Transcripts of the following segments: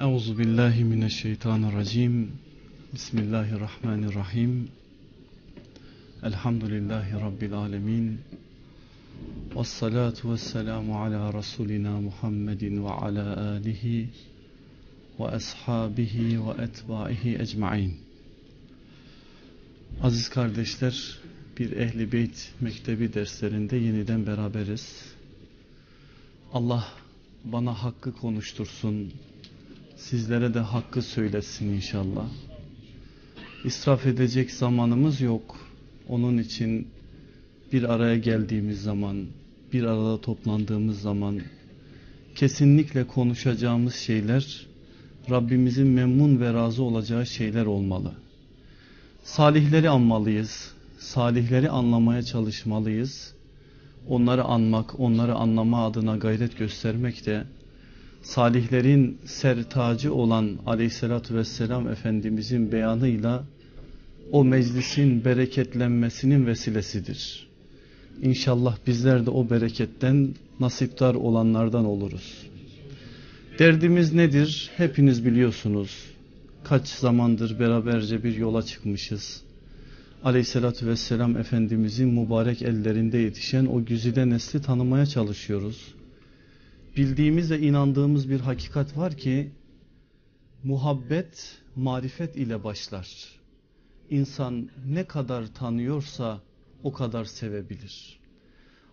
Euzu billahi mineşşeytanirracim. Bismillahirrahmanirrahim. Elhamdülillahi rabbil alamin. Ves salatu vesselamu ala rasulina Muhammedin ve ala alihi ve ashabihi ve etbaihi ecmaîn. Aziz kardeşler, bir Ehli Beyt Mektebi derslerinde yeniden beraberiz. Allah bana hakkı konuştursun, sizlere de hakkı söylesin inşallah. İsraf edecek zamanımız yok. Onun için bir araya geldiğimiz zaman, bir arada toplandığımız zaman kesinlikle konuşacağımız şeyler Rabbimizin memnun ve razı olacağı şeyler olmalı. Salihleri anmalıyız, salihleri anlamaya çalışmalıyız. Onları anmak, onları anlama adına gayret göstermek de salihlerin sertacı olan aleyhissalatü vesselam Efendimizin beyanıyla o meclisin bereketlenmesinin vesilesidir. İnşallah bizler de o bereketten nasiptar olanlardan oluruz. Derdimiz nedir? Hepiniz biliyorsunuz. Kaç zamandır beraberce bir yola çıkmışız. Aleyhissalatü vesselam Efendimizin mübarek ellerinde yetişen o güzide nesli tanımaya çalışıyoruz. Bildiğimiz ve inandığımız bir hakikat var ki muhabbet marifet ile başlar. İnsan ne kadar tanıyorsa o kadar sevebilir.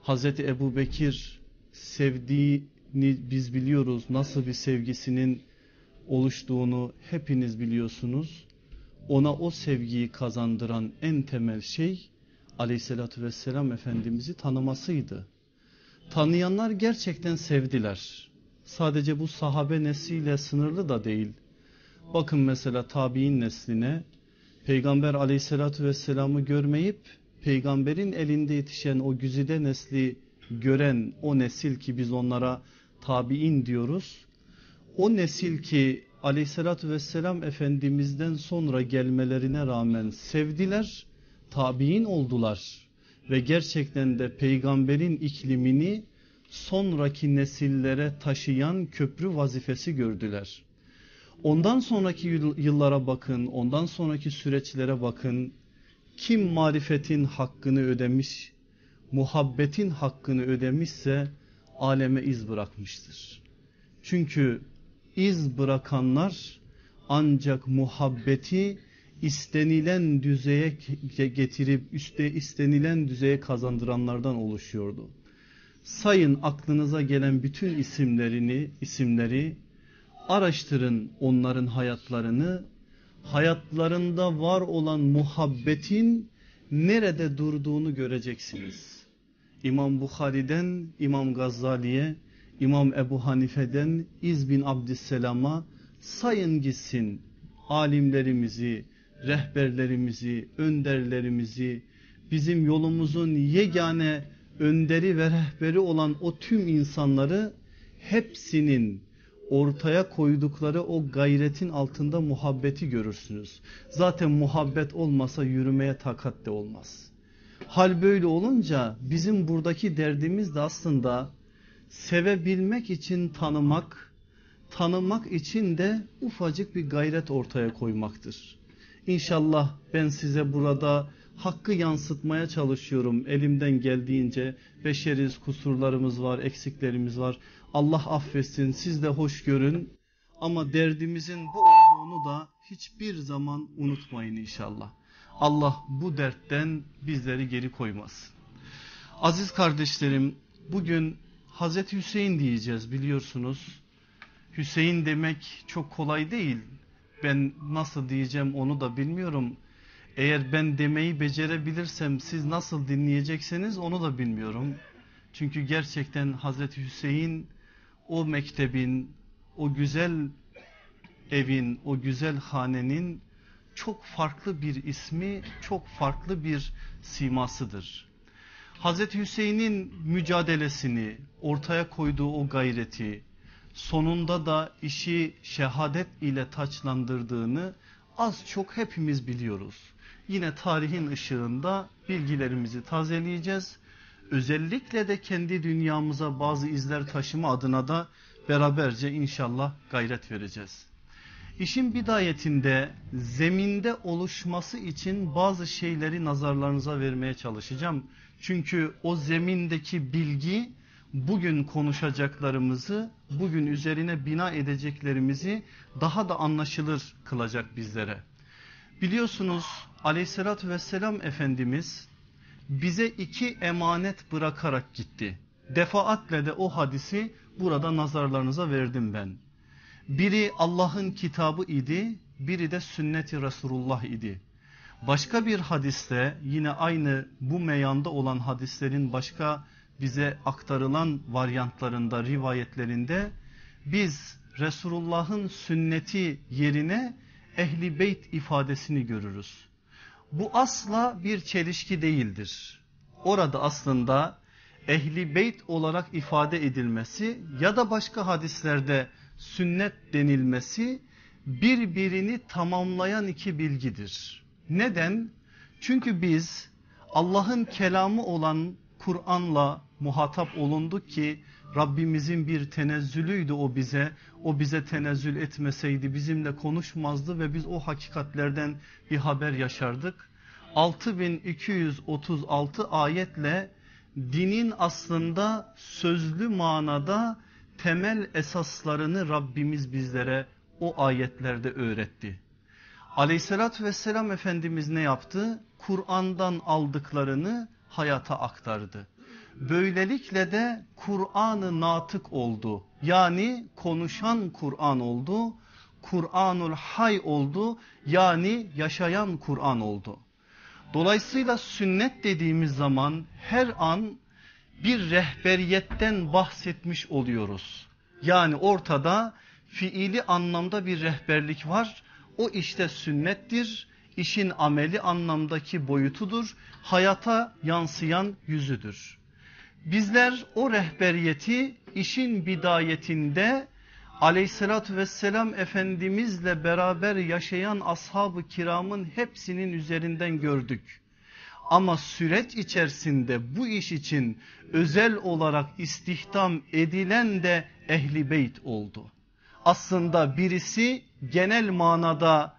Hazreti Ebu Bekir sevdiğini biz biliyoruz. Nasıl bir sevgisinin oluştuğunu hepiniz biliyorsunuz. Ona o sevgiyi kazandıran en temel şey aleyhissalatü vesselam Efendimiz'i tanımasıydı. Tanıyanlar gerçekten sevdiler. Sadece bu sahabe nesliyle sınırlı da değil. Bakın mesela tabi'in nesline Peygamber aleyhissalatü vesselam'ı görmeyip peygamberin elinde yetişen o güzide nesli gören o nesil ki biz onlara tabi'in diyoruz. O nesil ki aleyhissalatü vesselam efendimizden sonra gelmelerine rağmen sevdiler, tabi'in oldular ve gerçekten de peygamberin iklimini sonraki nesillere taşıyan köprü vazifesi gördüler. Ondan sonraki yıllara bakın, ondan sonraki süreçlere bakın. Kim marifetin hakkını ödemiş, muhabbetin hakkını ödemişse aleme iz bırakmıştır. Çünkü iz bırakanlar ancak muhabbeti istenilen düzeye getirip üste istenilen düzeye kazandıranlardan oluşuyordu. Sayın aklınıza gelen bütün isimlerini, isimleri araştırın onların hayatlarını. Hayatlarında var olan muhabbetin nerede durduğunu göreceksiniz. İmam Bukhari'den İmam Gazali'ye, İmam Ebu Hanife'den İz bin Abdüsselam'a sayın gitsin alimlerimizi, rehberlerimizi, önderlerimizi, bizim yolumuzun yegane önderi ve rehberi olan o tüm insanları hepsinin ortaya koydukları o gayretin altında muhabbeti görürsünüz. Zaten muhabbet olmasa yürümeye takat de olmaz. Hal böyle olunca bizim buradaki derdimiz de aslında sevebilmek için tanımak, tanımak için de ufacık bir gayret ortaya koymaktır. İnşallah ben size burada hakkı yansıtmaya çalışıyorum elimden geldiğince. Beşeriz, kusurlarımız var, eksiklerimiz var. Allah affetsin, siz de hoş görün. Ama derdimizin bu olduğunu da hiçbir zaman unutmayın inşallah. Allah bu dertten bizleri geri koymaz. Aziz kardeşlerim, bugün Hazreti Hüseyin diyeceğiz biliyorsunuz. Hüseyin demek çok kolay değil. Ben nasıl diyeceğim onu da bilmiyorum. Eğer ben demeyi becerebilirsem siz nasıl dinleyecekseniz onu da bilmiyorum. Çünkü gerçekten Hazreti Hüseyin o mektebin, o güzel evin, o güzel hanenin çok farklı bir ismi, çok farklı bir simasıdır. Hazreti Hüseyin'in mücadelesini, ortaya koyduğu o gayreti, sonunda da işi şehadet ile taçlandırdığını az çok hepimiz biliyoruz. Yine tarihin ışığında bilgilerimizi tazeleyeceğiz. Özellikle de kendi dünyamıza bazı izler taşıma adına da beraberce inşallah gayret vereceğiz. İşin bidayetinde zeminde oluşması için bazı şeyleri nazarlarınıza vermeye çalışacağım. Çünkü o zemindeki bilgi bugün konuşacaklarımızı bugün üzerine bina edeceklerimizi daha da anlaşılır kılacak bizlere. Biliyorsunuz aleyhissalatü vesselam Efendimiz bize iki emanet bırakarak gitti. Defaatle de o hadisi burada nazarlarınıza verdim ben. Biri Allah'ın kitabı idi, biri de sünneti Resulullah idi. Başka bir hadiste yine aynı bu meyanda olan hadislerin başka bize aktarılan varyantlarında, rivayetlerinde biz Resulullah'ın sünneti yerine ehli beyt ifadesini görürüz. Bu asla bir çelişki değildir. Orada aslında ehli beyt olarak ifade edilmesi ya da başka hadislerde sünnet denilmesi birbirini tamamlayan iki bilgidir. Neden? Çünkü biz Allah'ın kelamı olan Kur'an'la muhatap olunduk ki Rabbimizin bir tenezzülüydü o bize. O bize tenezzül etmeseydi bizimle konuşmazdı ve biz o hakikatlerden bir haber yaşardık. 6236 ayetle dinin aslında sözlü manada temel esaslarını Rabbimiz bizlere o ayetlerde öğretti. Aleyhissalatü vesselam Efendimiz ne yaptı? Kur'an'dan aldıklarını hayata aktardı. Böylelikle de Kur'an-ı natık oldu. Yani konuşan Kur'an oldu. Kur'anul hay oldu. Yani yaşayan Kur'an oldu. Dolayısıyla sünnet dediğimiz zaman her an bir rehberiyetten bahsetmiş oluyoruz. Yani ortada fiili anlamda bir rehberlik var. O işte sünnettir. İşin ameli anlamdaki boyutudur. Hayata yansıyan yüzüdür. Bizler o rehberiyeti işin bidayetinde aleyhissalatü vesselam efendimizle beraber yaşayan ashab-ı kiramın hepsinin üzerinden gördük. Ama süreç içerisinde bu iş için özel olarak istihdam edilen de ehli beyt oldu. Aslında birisi genel manada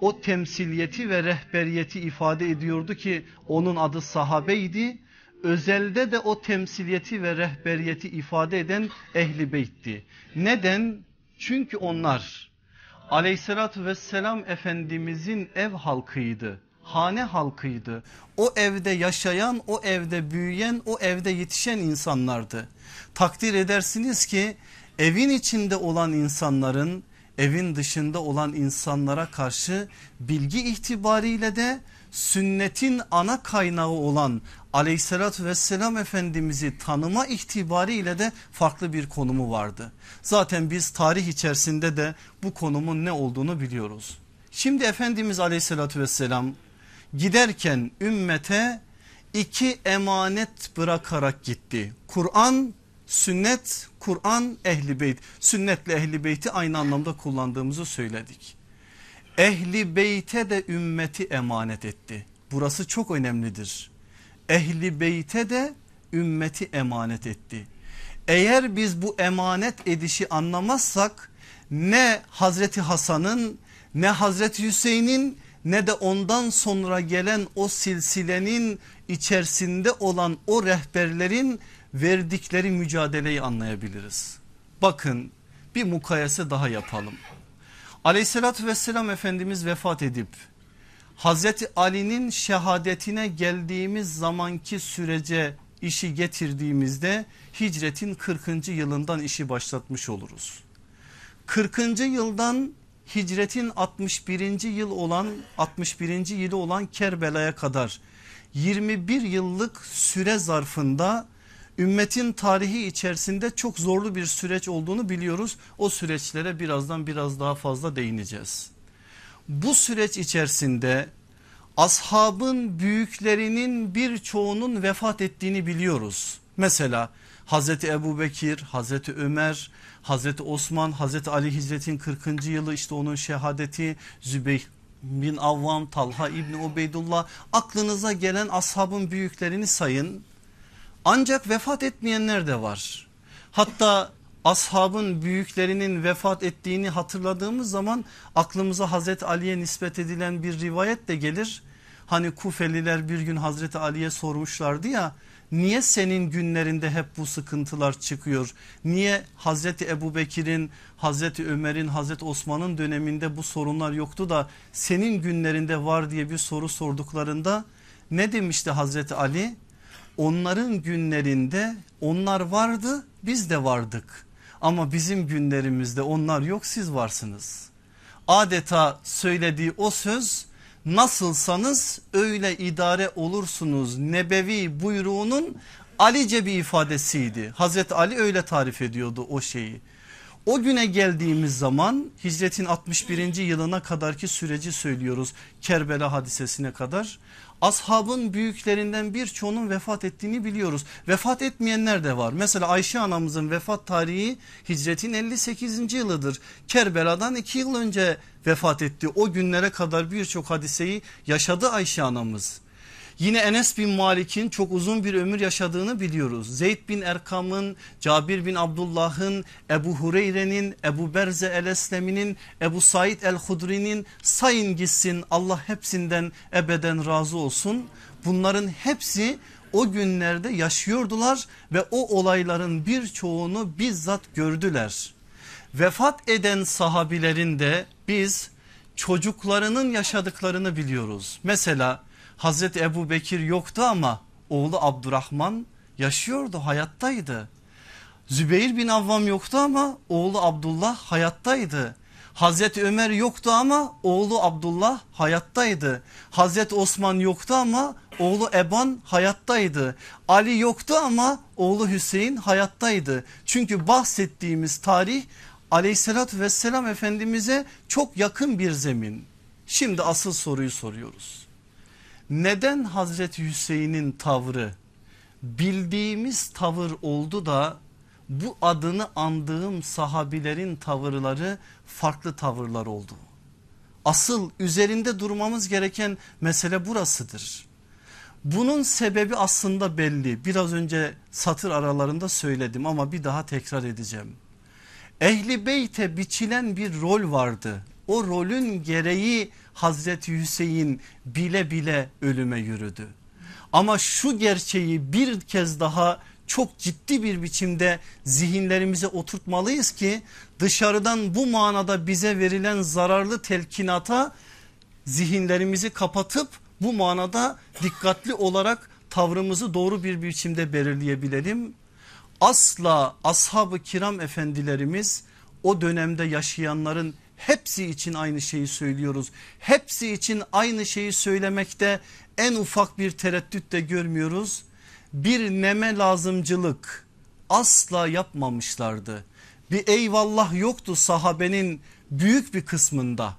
o temsiliyeti ve rehberiyeti ifade ediyordu ki onun adı sahabeydi. Özelde de o temsiliyeti ve rehberiyeti ifade eden ehli beytti. Neden? Çünkü onlar aleyhissalatü vesselam efendimizin ev halkıydı hane halkıydı. O evde yaşayan, o evde büyüyen, o evde yetişen insanlardı. Takdir edersiniz ki evin içinde olan insanların evin dışında olan insanlara karşı bilgi itibariyle de sünnetin ana kaynağı olan aleyhissalatü vesselam efendimizi tanıma itibariyle de farklı bir konumu vardı. Zaten biz tarih içerisinde de bu konumun ne olduğunu biliyoruz. Şimdi Efendimiz aleyhissalatü vesselam giderken ümmete iki emanet bırakarak gitti. Kur'an, sünnet, Kur'an, ehli beyt. Sünnetle ehli beyti aynı anlamda kullandığımızı söyledik. Ehli beyte de ümmeti emanet etti. Burası çok önemlidir. Ehli beyte de ümmeti emanet etti. Eğer biz bu emanet edişi anlamazsak ne Hazreti Hasan'ın ne Hazreti Hüseyin'in ne de ondan sonra gelen o silsilenin içerisinde olan o rehberlerin verdikleri mücadeleyi anlayabiliriz. Bakın bir mukayese daha yapalım. Aleyhissalatü vesselam Efendimiz vefat edip Hazreti Ali'nin şehadetine geldiğimiz zamanki sürece işi getirdiğimizde hicretin 40. yılından işi başlatmış oluruz. 40. yıldan hicretin 61. yıl olan 61. yılı olan Kerbela'ya kadar 21 yıllık süre zarfında ümmetin tarihi içerisinde çok zorlu bir süreç olduğunu biliyoruz. O süreçlere birazdan biraz daha fazla değineceğiz. Bu süreç içerisinde ashabın büyüklerinin birçoğunun vefat ettiğini biliyoruz. Mesela Hazreti Ebu Bekir, Hazreti Ömer, Hazreti Osman, Hazreti Ali hicretin 40. yılı işte onun şehadeti Zübeyh bin Avvam, Talha İbni Ubeydullah aklınıza gelen ashabın büyüklerini sayın. Ancak vefat etmeyenler de var. Hatta ashabın büyüklerinin vefat ettiğini hatırladığımız zaman aklımıza Hazreti Ali'ye nispet edilen bir rivayet de gelir. Hani Kufeliler bir gün Hazreti Ali'ye sormuşlardı ya niye senin günlerinde hep bu sıkıntılar çıkıyor? Niye Hazreti Ebu Bekir'in, Hazreti Ömer'in, Hazreti Osman'ın döneminde bu sorunlar yoktu da senin günlerinde var diye bir soru sorduklarında ne demişti Hazreti Ali? Onların günlerinde onlar vardı biz de vardık ama bizim günlerimizde onlar yok siz varsınız. Adeta söylediği o söz nasılsanız öyle idare olursunuz nebevi buyruğunun Alice bir ifadesiydi. Hazreti Ali öyle tarif ediyordu o şeyi. O güne geldiğimiz zaman hicretin 61. yılına kadarki süreci söylüyoruz Kerbela hadisesine kadar ashabın büyüklerinden birçoğunun vefat ettiğini biliyoruz. Vefat etmeyenler de var. Mesela Ayşe anamızın vefat tarihi hicretin 58. yılıdır. Kerbela'dan 2 yıl önce vefat etti. O günlere kadar birçok hadiseyi yaşadı Ayşe anamız. Yine Enes bin Malik'in çok uzun bir ömür yaşadığını biliyoruz. Zeyd bin Erkam'ın, Cabir bin Abdullah'ın, Ebu Hureyre'nin, Ebu Berze el-Eslemi'nin, Ebu Said el-Hudri'nin sayın gitsin Allah hepsinden ebeden razı olsun. Bunların hepsi o günlerde yaşıyordular ve o olayların birçoğunu bizzat gördüler. Vefat eden sahabilerin de biz çocuklarının yaşadıklarını biliyoruz. Mesela Hazreti Ebu Bekir yoktu ama oğlu Abdurrahman yaşıyordu hayattaydı. Zübeyir bin Avvam yoktu ama oğlu Abdullah hayattaydı. Hazreti Ömer yoktu ama oğlu Abdullah hayattaydı. Hazreti Osman yoktu ama oğlu Eban hayattaydı. Ali yoktu ama oğlu Hüseyin hayattaydı. Çünkü bahsettiğimiz tarih aleyhissalatü vesselam efendimize çok yakın bir zemin. Şimdi asıl soruyu soruyoruz neden Hazreti Hüseyin'in tavrı bildiğimiz tavır oldu da bu adını andığım sahabilerin tavırları farklı tavırlar oldu. Asıl üzerinde durmamız gereken mesele burasıdır. Bunun sebebi aslında belli. Biraz önce satır aralarında söyledim ama bir daha tekrar edeceğim. Ehli beyte biçilen bir rol vardı. O rolün gereği Hazreti Hüseyin bile bile ölüme yürüdü. Ama şu gerçeği bir kez daha çok ciddi bir biçimde zihinlerimize oturtmalıyız ki dışarıdan bu manada bize verilen zararlı telkinata zihinlerimizi kapatıp bu manada dikkatli olarak tavrımızı doğru bir biçimde belirleyebilelim. Asla ashab-ı kiram efendilerimiz o dönemde yaşayanların Hepsi için aynı şeyi söylüyoruz. Hepsi için aynı şeyi söylemekte en ufak bir tereddüt de görmüyoruz. Bir neme lazımcılık asla yapmamışlardı. Bir eyvallah yoktu sahabenin büyük bir kısmında.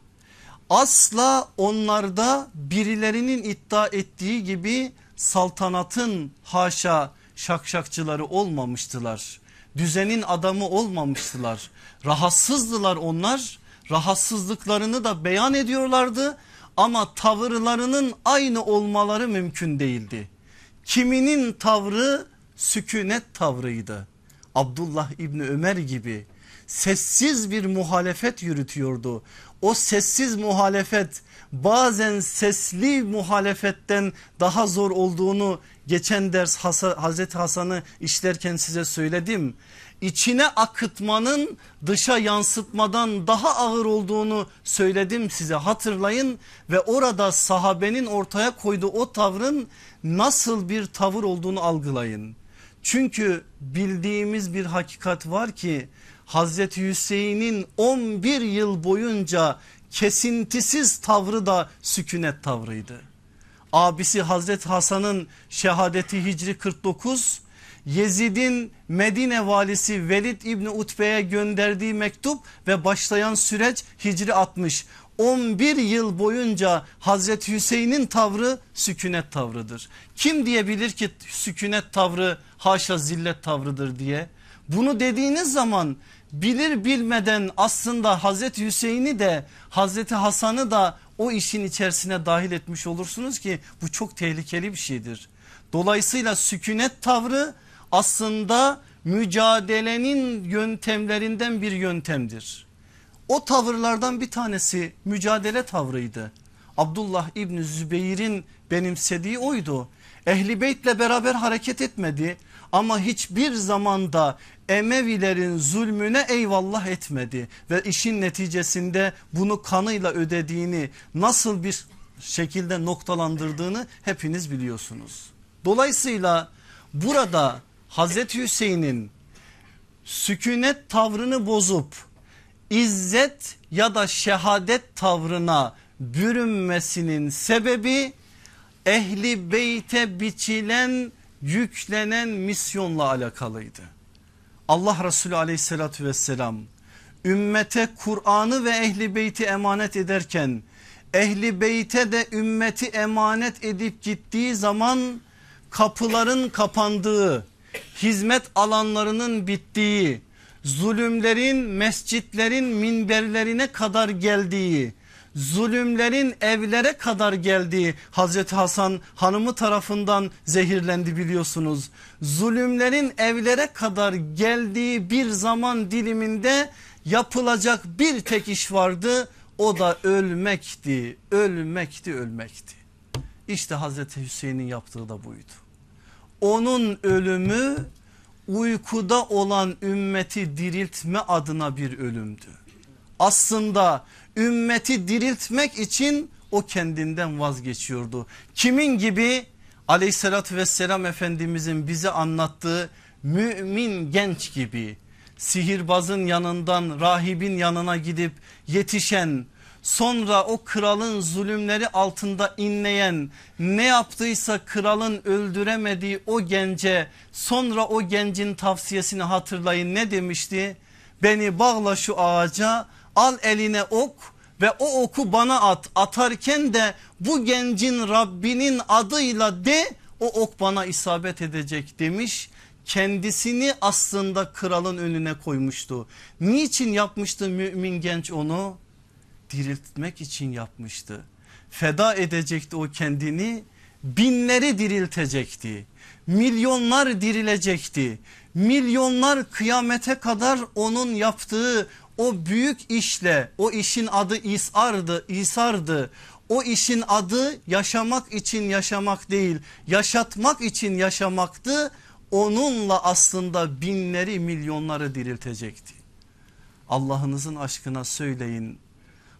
Asla onlarda birilerinin iddia ettiği gibi saltanatın haşa şakşakçıları olmamıştılar. Düzenin adamı olmamıştılar. Rahatsızdılar onlar rahatsızlıklarını da beyan ediyorlardı ama tavırlarının aynı olmaları mümkün değildi. Kiminin tavrı sükunet tavrıydı. Abdullah İbni Ömer gibi sessiz bir muhalefet yürütüyordu. O sessiz muhalefet bazen sesli muhalefetten daha zor olduğunu geçen ders Hazreti Hasan'ı işlerken size söyledim içine akıtmanın dışa yansıtmadan daha ağır olduğunu söyledim size hatırlayın ve orada sahabenin ortaya koyduğu o tavrın nasıl bir tavır olduğunu algılayın. Çünkü bildiğimiz bir hakikat var ki Hazreti Hüseyin'in 11 yıl boyunca kesintisiz tavrı da sükunet tavrıydı. Abisi Hazreti Hasan'ın şehadeti Hicri 49 Yezid'in Medine valisi Velid İbni Utbe'ye gönderdiği mektup ve başlayan süreç Hicri 60. 11 yıl boyunca Hazreti Hüseyin'in tavrı sükunet tavrıdır. Kim diyebilir ki sükunet tavrı haşa zillet tavrıdır diye. Bunu dediğiniz zaman bilir bilmeden aslında Hazreti Hüseyin'i de Hazreti Hasan'ı da o işin içerisine dahil etmiş olursunuz ki bu çok tehlikeli bir şeydir. Dolayısıyla sükunet tavrı aslında mücadelenin yöntemlerinden bir yöntemdir. O tavırlardan bir tanesi mücadele tavrıydı. Abdullah İbni Zübeyir'in benimsediği oydu. Ehli Beyt'le beraber hareket etmedi ama hiçbir zamanda Emevilerin zulmüne eyvallah etmedi ve işin neticesinde bunu kanıyla ödediğini nasıl bir şekilde noktalandırdığını hepiniz biliyorsunuz. Dolayısıyla burada Hazreti Hüseyin'in sükunet tavrını bozup izzet ya da şehadet tavrına bürünmesinin sebebi ehli beyte biçilen yüklenen misyonla alakalıydı. Allah Resulü aleyhissalatü vesselam ümmete Kur'an'ı ve ehli beyti emanet ederken ehli beyte de ümmeti emanet edip gittiği zaman kapıların kapandığı hizmet alanlarının bittiği zulümlerin mescitlerin minberlerine kadar geldiği zulümlerin evlere kadar geldiği Hazreti Hasan hanımı tarafından zehirlendi biliyorsunuz. Zulümlerin evlere kadar geldiği bir zaman diliminde yapılacak bir tek iş vardı o da ölmekti ölmekti ölmekti. İşte Hazreti Hüseyin'in yaptığı da buydu. Onun ölümü uykuda olan ümmeti diriltme adına bir ölümdü. Aslında ümmeti diriltmek için o kendinden vazgeçiyordu. Kimin gibi aleyhissalatü vesselam efendimizin bize anlattığı mümin genç gibi sihirbazın yanından rahibin yanına gidip yetişen sonra o kralın zulümleri altında inleyen ne yaptıysa kralın öldüremediği o gence sonra o gencin tavsiyesini hatırlayın ne demişti? Beni bağla şu ağaca al eline ok ve o oku bana at atarken de bu gencin Rabbinin adıyla de o ok bana isabet edecek demiş kendisini aslında kralın önüne koymuştu. Niçin yapmıştı mümin genç onu? Diriltmek için yapmıştı. Feda edecekti o kendini binleri diriltecekti. Milyonlar dirilecekti. Milyonlar kıyamete kadar onun yaptığı o büyük işle o işin adı İsar'dı, İsar'dı. O işin adı yaşamak için yaşamak değil yaşatmak için yaşamaktı. Onunla aslında binleri milyonları diriltecekti. Allah'ınızın aşkına söyleyin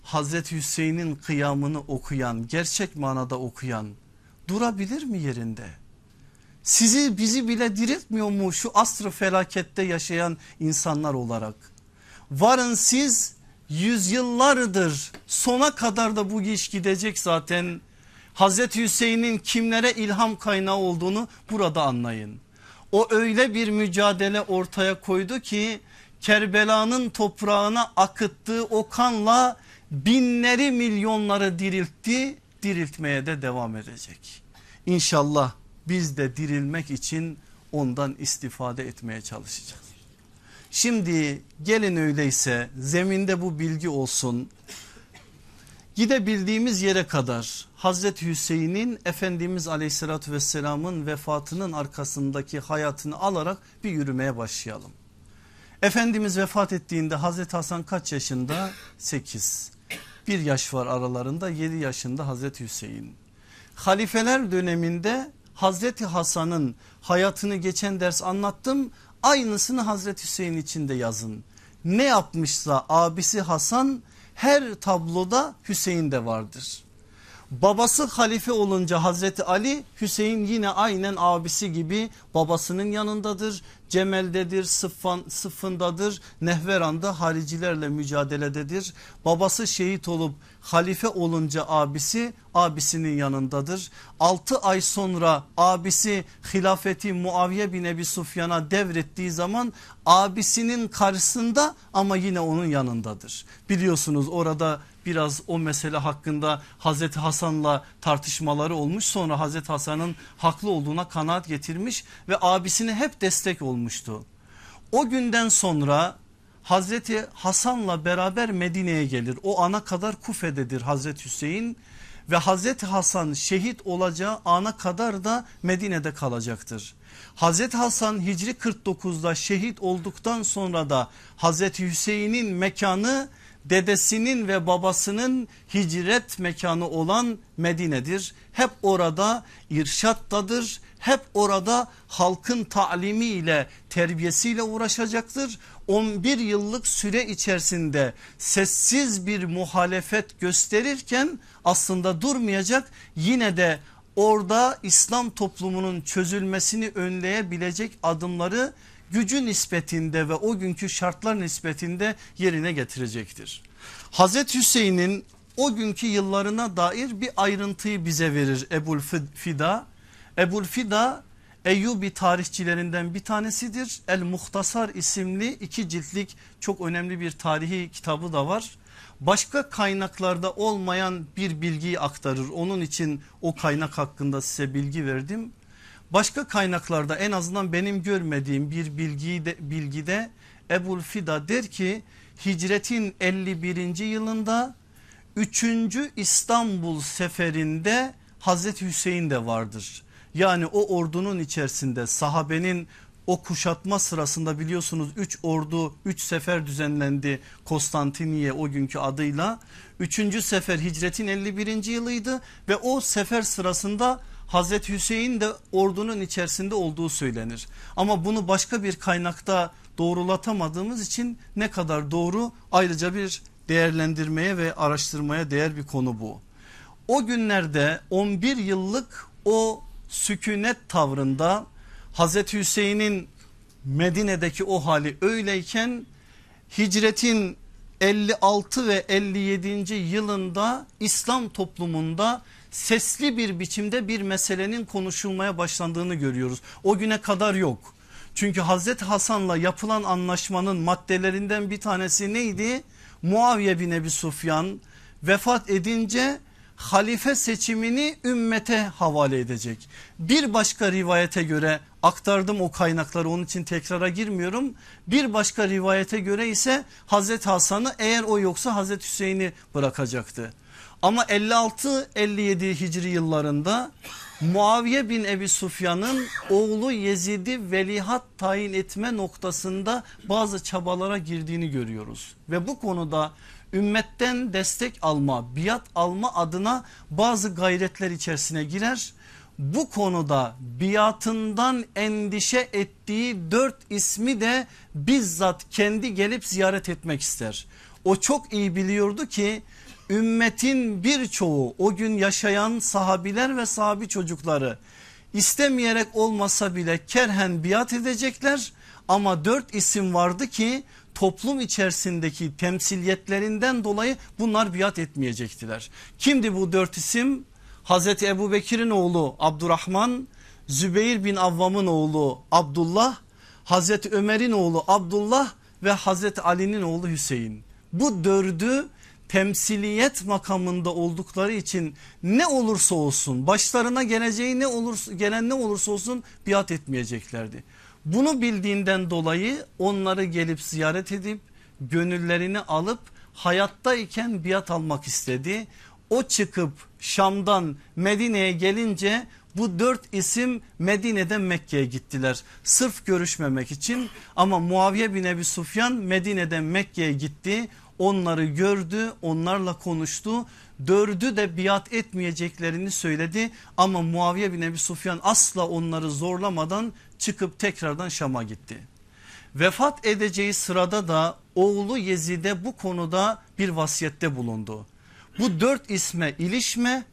Hazreti Hüseyin'in kıyamını okuyan gerçek manada okuyan durabilir mi yerinde? Sizi bizi bile diriltmiyor mu şu asrı felakette yaşayan insanlar olarak? Varın siz yüzyıllardır sona kadar da bu iş gidecek zaten. Hazreti Hüseyin'in kimlere ilham kaynağı olduğunu burada anlayın. O öyle bir mücadele ortaya koydu ki Kerbela'nın toprağına akıttığı o kanla binleri milyonları diriltti diriltmeye de devam edecek. İnşallah biz de dirilmek için ondan istifade etmeye çalışacağız. Şimdi gelin öyleyse zeminde bu bilgi olsun. Gidebildiğimiz yere kadar Hazreti Hüseyin'in Efendimiz aleyhissalatü vesselamın vefatının arkasındaki hayatını alarak bir yürümeye başlayalım. Efendimiz vefat ettiğinde Hazreti Hasan kaç yaşında? 8. Bir yaş var aralarında 7 yaşında Hazreti Hüseyin. Halifeler döneminde Hazreti Hasan'ın hayatını geçen ders anlattım. Aynısını Hazreti Hüseyin için de yazın. Ne yapmışsa abisi Hasan her tabloda Hüseyin de vardır. Babası halife olunca Hazreti Ali Hüseyin yine aynen abisi gibi babasının yanındadır. Cemel'dedir, Sıffan, Sıffın'dadır, Nehveran'da haricilerle mücadelededir. Babası şehit olup halife olunca abisi abisinin yanındadır. 6 ay sonra abisi hilafeti Muaviye bin Ebi Sufyan'a devrettiği zaman abisinin karşısında ama yine onun yanındadır. Biliyorsunuz orada biraz o mesele hakkında Hazreti Hasan'la tartışmaları olmuş. Sonra Hazreti Hasan'ın haklı olduğuna kanaat getirmiş ve abisine hep destek olmuştu. O günden sonra Hazreti Hasan'la beraber Medine'ye gelir. O ana kadar Kufe'dedir Hazreti Hüseyin ve Hazreti Hasan şehit olacağı ana kadar da Medine'de kalacaktır. Hazreti Hasan Hicri 49'da şehit olduktan sonra da Hazreti Hüseyin'in mekanı dedesinin ve babasının hicret mekanı olan Medine'dir. Hep orada irşattadır. Hep orada halkın talimi ile terbiyesiyle uğraşacaktır. 11 yıllık süre içerisinde sessiz bir muhalefet gösterirken aslında durmayacak. Yine de orada İslam toplumunun çözülmesini önleyebilecek adımları gücü nispetinde ve o günkü şartlar nispetinde yerine getirecektir. Hazreti Hüseyin'in o günkü yıllarına dair bir ayrıntıyı bize verir Ebul Fida. Ebul Fida Eyyubi tarihçilerinden bir tanesidir. El Muhtasar isimli iki ciltlik çok önemli bir tarihi kitabı da var. Başka kaynaklarda olmayan bir bilgiyi aktarır. Onun için o kaynak hakkında size bilgi verdim. Başka kaynaklarda en azından benim görmediğim bir bilgiyi de, bilgide Ebul Fida der ki hicretin 51. yılında 3. İstanbul seferinde Hazreti Hüseyin de vardır. Yani o ordunun içerisinde sahabenin o kuşatma sırasında biliyorsunuz 3 ordu 3 sefer düzenlendi Konstantiniye o günkü adıyla. 3. sefer hicretin 51. yılıydı ve o sefer sırasında Hazreti Hüseyin de ordunun içerisinde olduğu söylenir. Ama bunu başka bir kaynakta doğrulatamadığımız için ne kadar doğru ayrıca bir değerlendirmeye ve araştırmaya değer bir konu bu. O günlerde 11 yıllık o sükunet tavrında Hazreti Hüseyin'in Medine'deki o hali öyleyken hicretin 56 ve 57. yılında İslam toplumunda sesli bir biçimde bir meselenin konuşulmaya başlandığını görüyoruz. O güne kadar yok. Çünkü Hazreti Hasan'la yapılan anlaşmanın maddelerinden bir tanesi neydi? Muaviye bin Ebi Sufyan vefat edince halife seçimini ümmete havale edecek. Bir başka rivayete göre aktardım o kaynakları onun için tekrara girmiyorum. Bir başka rivayete göre ise Hazreti Hasan'ı eğer o yoksa Hazreti Hüseyin'i bırakacaktı. Ama 56-57 Hicri yıllarında Muaviye bin Ebi Sufyan'ın oğlu Yezid'i velihat tayin etme noktasında bazı çabalara girdiğini görüyoruz. Ve bu konuda ümmetten destek alma, biat alma adına bazı gayretler içerisine girer. Bu konuda biatından endişe ettiği dört ismi de bizzat kendi gelip ziyaret etmek ister. O çok iyi biliyordu ki ümmetin birçoğu o gün yaşayan sahabiler ve sahabi çocukları istemeyerek olmasa bile kerhen biat edecekler ama dört isim vardı ki toplum içerisindeki temsiliyetlerinden dolayı bunlar biat etmeyecektiler. Kimdi bu dört isim? Hazreti Ebu Bekir'in oğlu Abdurrahman, Zübeyir bin Avvam'ın oğlu Abdullah, Hazreti Ömer'in oğlu Abdullah ve Hazreti Ali'nin oğlu Hüseyin. Bu dördü temsiliyet makamında oldukları için ne olursa olsun başlarına geleceği ne olursa gelen ne olursa olsun biat etmeyeceklerdi. Bunu bildiğinden dolayı onları gelip ziyaret edip gönüllerini alıp hayattayken biat almak istedi. O çıkıp Şam'dan Medine'ye gelince bu dört isim Medine'den Mekke'ye gittiler. Sırf görüşmemek için ama Muaviye bin Ebi Sufyan Medine'den Mekke'ye gitti onları gördü onlarla konuştu dördü de biat etmeyeceklerini söyledi ama Muaviye bin Ebi Sufyan asla onları zorlamadan çıkıp tekrardan Şam'a gitti. Vefat edeceği sırada da oğlu Yezid'e bu konuda bir vasiyette bulundu. Bu dört isme ilişme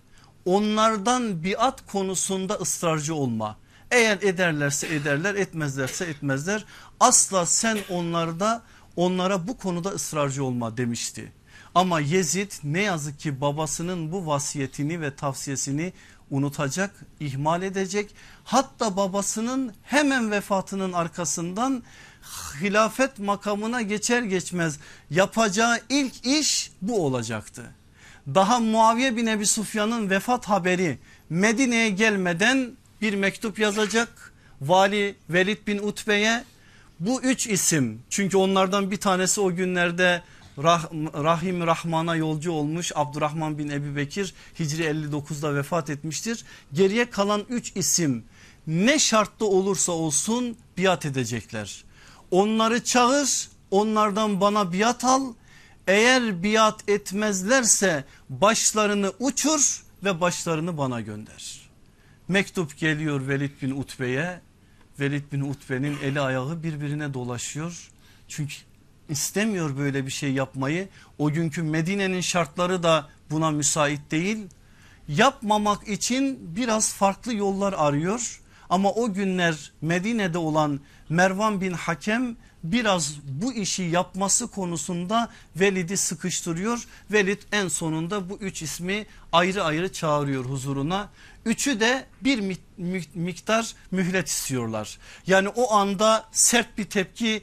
onlardan biat konusunda ısrarcı olma. Eğer ederlerse ederler etmezlerse etmezler asla sen onlarda onlara bu konuda ısrarcı olma demişti. Ama Yezid ne yazık ki babasının bu vasiyetini ve tavsiyesini unutacak, ihmal edecek. Hatta babasının hemen vefatının arkasından hilafet makamına geçer geçmez yapacağı ilk iş bu olacaktı. Daha Muaviye bin Ebi Sufyan'ın vefat haberi Medine'ye gelmeden bir mektup yazacak. Vali Velid bin Utbe'ye bu üç isim çünkü onlardan bir tanesi o günlerde Rah, Rahim Rahman'a yolcu olmuş Abdurrahman bin Ebi Bekir Hicri 59'da vefat etmiştir. Geriye kalan üç isim ne şartlı olursa olsun biat edecekler. Onları çağır onlardan bana biat al eğer biat etmezlerse başlarını uçur ve başlarını bana gönder. Mektup geliyor Velid bin Utbe'ye. Velid bin Utbe'nin eli ayağı birbirine dolaşıyor. Çünkü istemiyor böyle bir şey yapmayı. O günkü Medine'nin şartları da buna müsait değil. Yapmamak için biraz farklı yollar arıyor. Ama o günler Medine'de olan Mervan bin Hakem biraz bu işi yapması konusunda Velid'i sıkıştırıyor. Velid en sonunda bu üç ismi ayrı ayrı çağırıyor huzuruna. Üçü de bir miktar mühlet istiyorlar. Yani o anda sert bir tepki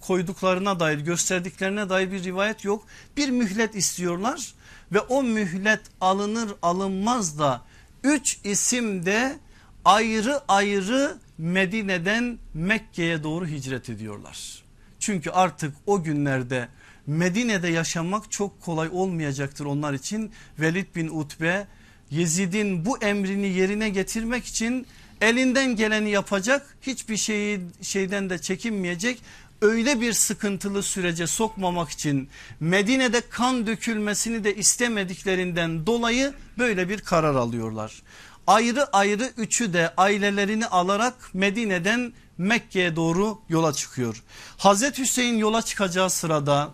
koyduklarına dair gösterdiklerine dair bir rivayet yok. Bir mühlet istiyorlar ve o mühlet alınır alınmaz da üç isim de ayrı ayrı Medine'den Mekke'ye doğru hicret ediyorlar. Çünkü artık o günlerde Medine'de yaşamak çok kolay olmayacaktır onlar için. Velid bin Utbe Yezid'in bu emrini yerine getirmek için elinden geleni yapacak hiçbir şeyi şeyden de çekinmeyecek öyle bir sıkıntılı sürece sokmamak için Medine'de kan dökülmesini de istemediklerinden dolayı böyle bir karar alıyorlar. Ayrı ayrı üçü de ailelerini alarak Medine'den Mekke'ye doğru yola çıkıyor. Hazreti Hüseyin yola çıkacağı sırada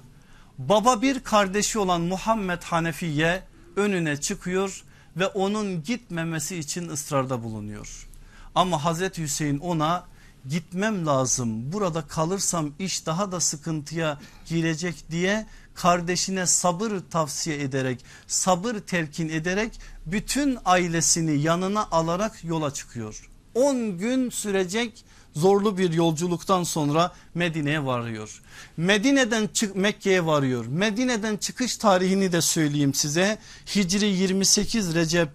baba bir kardeşi olan Muhammed Hanefiye önüne çıkıyor ve onun gitmemesi için ısrarda bulunuyor. Ama Hazreti Hüseyin ona gitmem lazım burada kalırsam iş daha da sıkıntıya girecek diye kardeşine sabır tavsiye ederek sabır telkin ederek bütün ailesini yanına alarak yola çıkıyor. 10 gün sürecek zorlu bir yolculuktan sonra Medine'ye varıyor. Medine'den çık Mekke'ye varıyor. Medine'den çıkış tarihini de söyleyeyim size. Hicri 28 Recep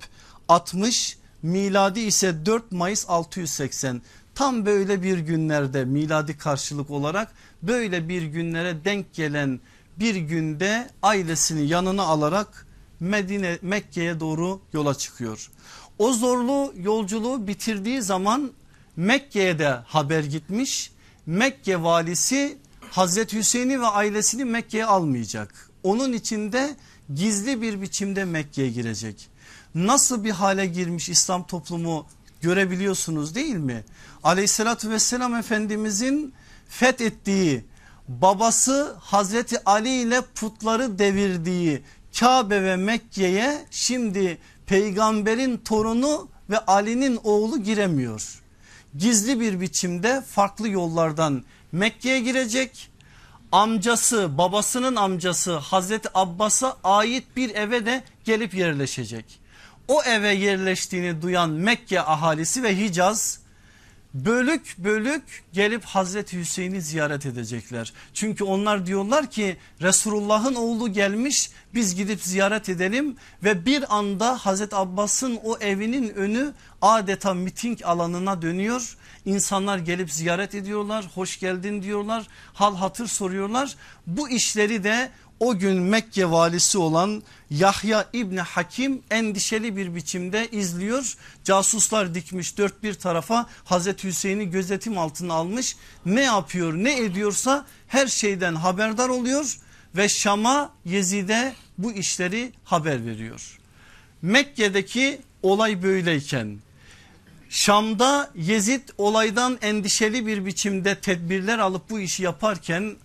60 miladi ise 4 Mayıs 680 tam böyle bir günlerde miladi karşılık olarak böyle bir günlere denk gelen bir günde ailesini yanına alarak Medine Mekke'ye doğru yola çıkıyor. O zorlu yolculuğu bitirdiği zaman Mekke'ye de haber gitmiş. Mekke valisi Hazreti Hüseyin'i ve ailesini Mekke'ye almayacak. Onun içinde gizli bir biçimde Mekke'ye girecek. Nasıl bir hale girmiş İslam toplumu görebiliyorsunuz değil mi? Aleyhissalatü vesselam Efendimizin fethettiği babası Hazreti Ali ile putları devirdiği Kabe ve Mekke'ye şimdi peygamberin torunu ve Ali'nin oğlu giremiyor. Gizli bir biçimde farklı yollardan Mekke'ye girecek. Amcası babasının amcası Hazreti Abbas'a ait bir eve de gelip yerleşecek. O eve yerleştiğini duyan Mekke ahalisi ve Hicaz bölük bölük gelip Hazreti Hüseyin'i ziyaret edecekler. Çünkü onlar diyorlar ki Resulullah'ın oğlu gelmiş biz gidip ziyaret edelim ve bir anda Hazreti Abbas'ın o evinin önü adeta miting alanına dönüyor. İnsanlar gelip ziyaret ediyorlar hoş geldin diyorlar hal hatır soruyorlar. Bu işleri de o gün Mekke valisi olan Yahya İbni Hakim endişeli bir biçimde izliyor. Casuslar dikmiş dört bir tarafa Hazreti Hüseyin'i gözetim altına almış. Ne yapıyor ne ediyorsa her şeyden haberdar oluyor ve Şam'a Yezid'e bu işleri haber veriyor. Mekke'deki olay böyleyken Şam'da Yezid olaydan endişeli bir biçimde tedbirler alıp bu işi yaparken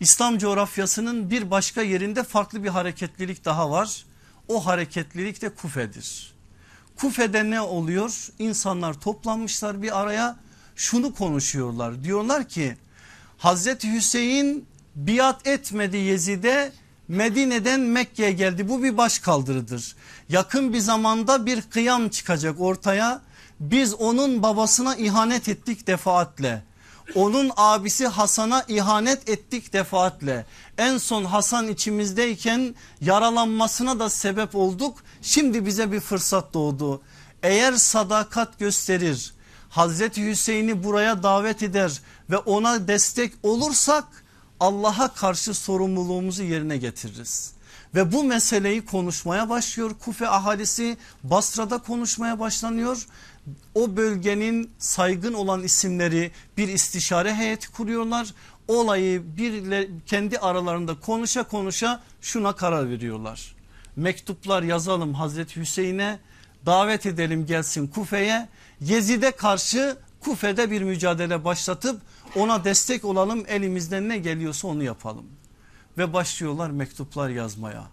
İslam coğrafyasının bir başka yerinde farklı bir hareketlilik daha var. O hareketlilik de Kufe'dir. Kufe'de ne oluyor? İnsanlar toplanmışlar bir araya şunu konuşuyorlar. Diyorlar ki Hazreti Hüseyin biat etmedi Yezid'e Medine'den Mekke'ye geldi. Bu bir baş kaldırıdır. Yakın bir zamanda bir kıyam çıkacak ortaya. Biz onun babasına ihanet ettik defaatle. Onun abisi Hasan'a ihanet ettik defaatle. En son Hasan içimizdeyken yaralanmasına da sebep olduk. Şimdi bize bir fırsat doğdu. Eğer sadakat gösterir, Hazreti Hüseyin'i buraya davet eder ve ona destek olursak Allah'a karşı sorumluluğumuzu yerine getiririz. Ve bu meseleyi konuşmaya başlıyor. Kufe ahalisi Basra'da konuşmaya başlanıyor. O bölgenin saygın olan isimleri bir istişare heyeti kuruyorlar. Olayı bir kendi aralarında konuşa konuşa şuna karar veriyorlar. Mektuplar yazalım Hazreti Hüseyin'e davet edelim gelsin Kufe'ye. Yezid'e karşı Kufe'de bir mücadele başlatıp ona destek olalım elimizden ne geliyorsa onu yapalım. Ve başlıyorlar mektuplar yazmaya.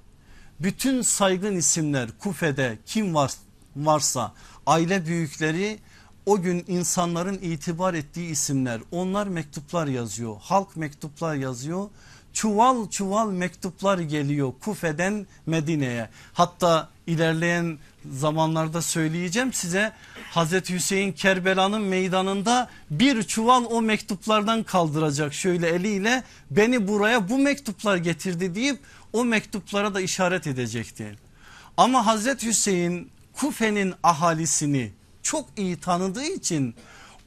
Bütün saygın isimler Kufe'de kim var, varsa aile büyükleri o gün insanların itibar ettiği isimler onlar mektuplar yazıyor. Halk mektuplar yazıyor. Çuval çuval mektuplar geliyor Kufe'den Medine'ye. Hatta ilerleyen zamanlarda söyleyeceğim size Hazreti Hüseyin Kerbela'nın meydanında bir çuval o mektuplardan kaldıracak şöyle eliyle beni buraya bu mektuplar getirdi deyip o mektuplara da işaret edecekti. Ama Hazreti Hüseyin Kufe'nin ahalisini çok iyi tanıdığı için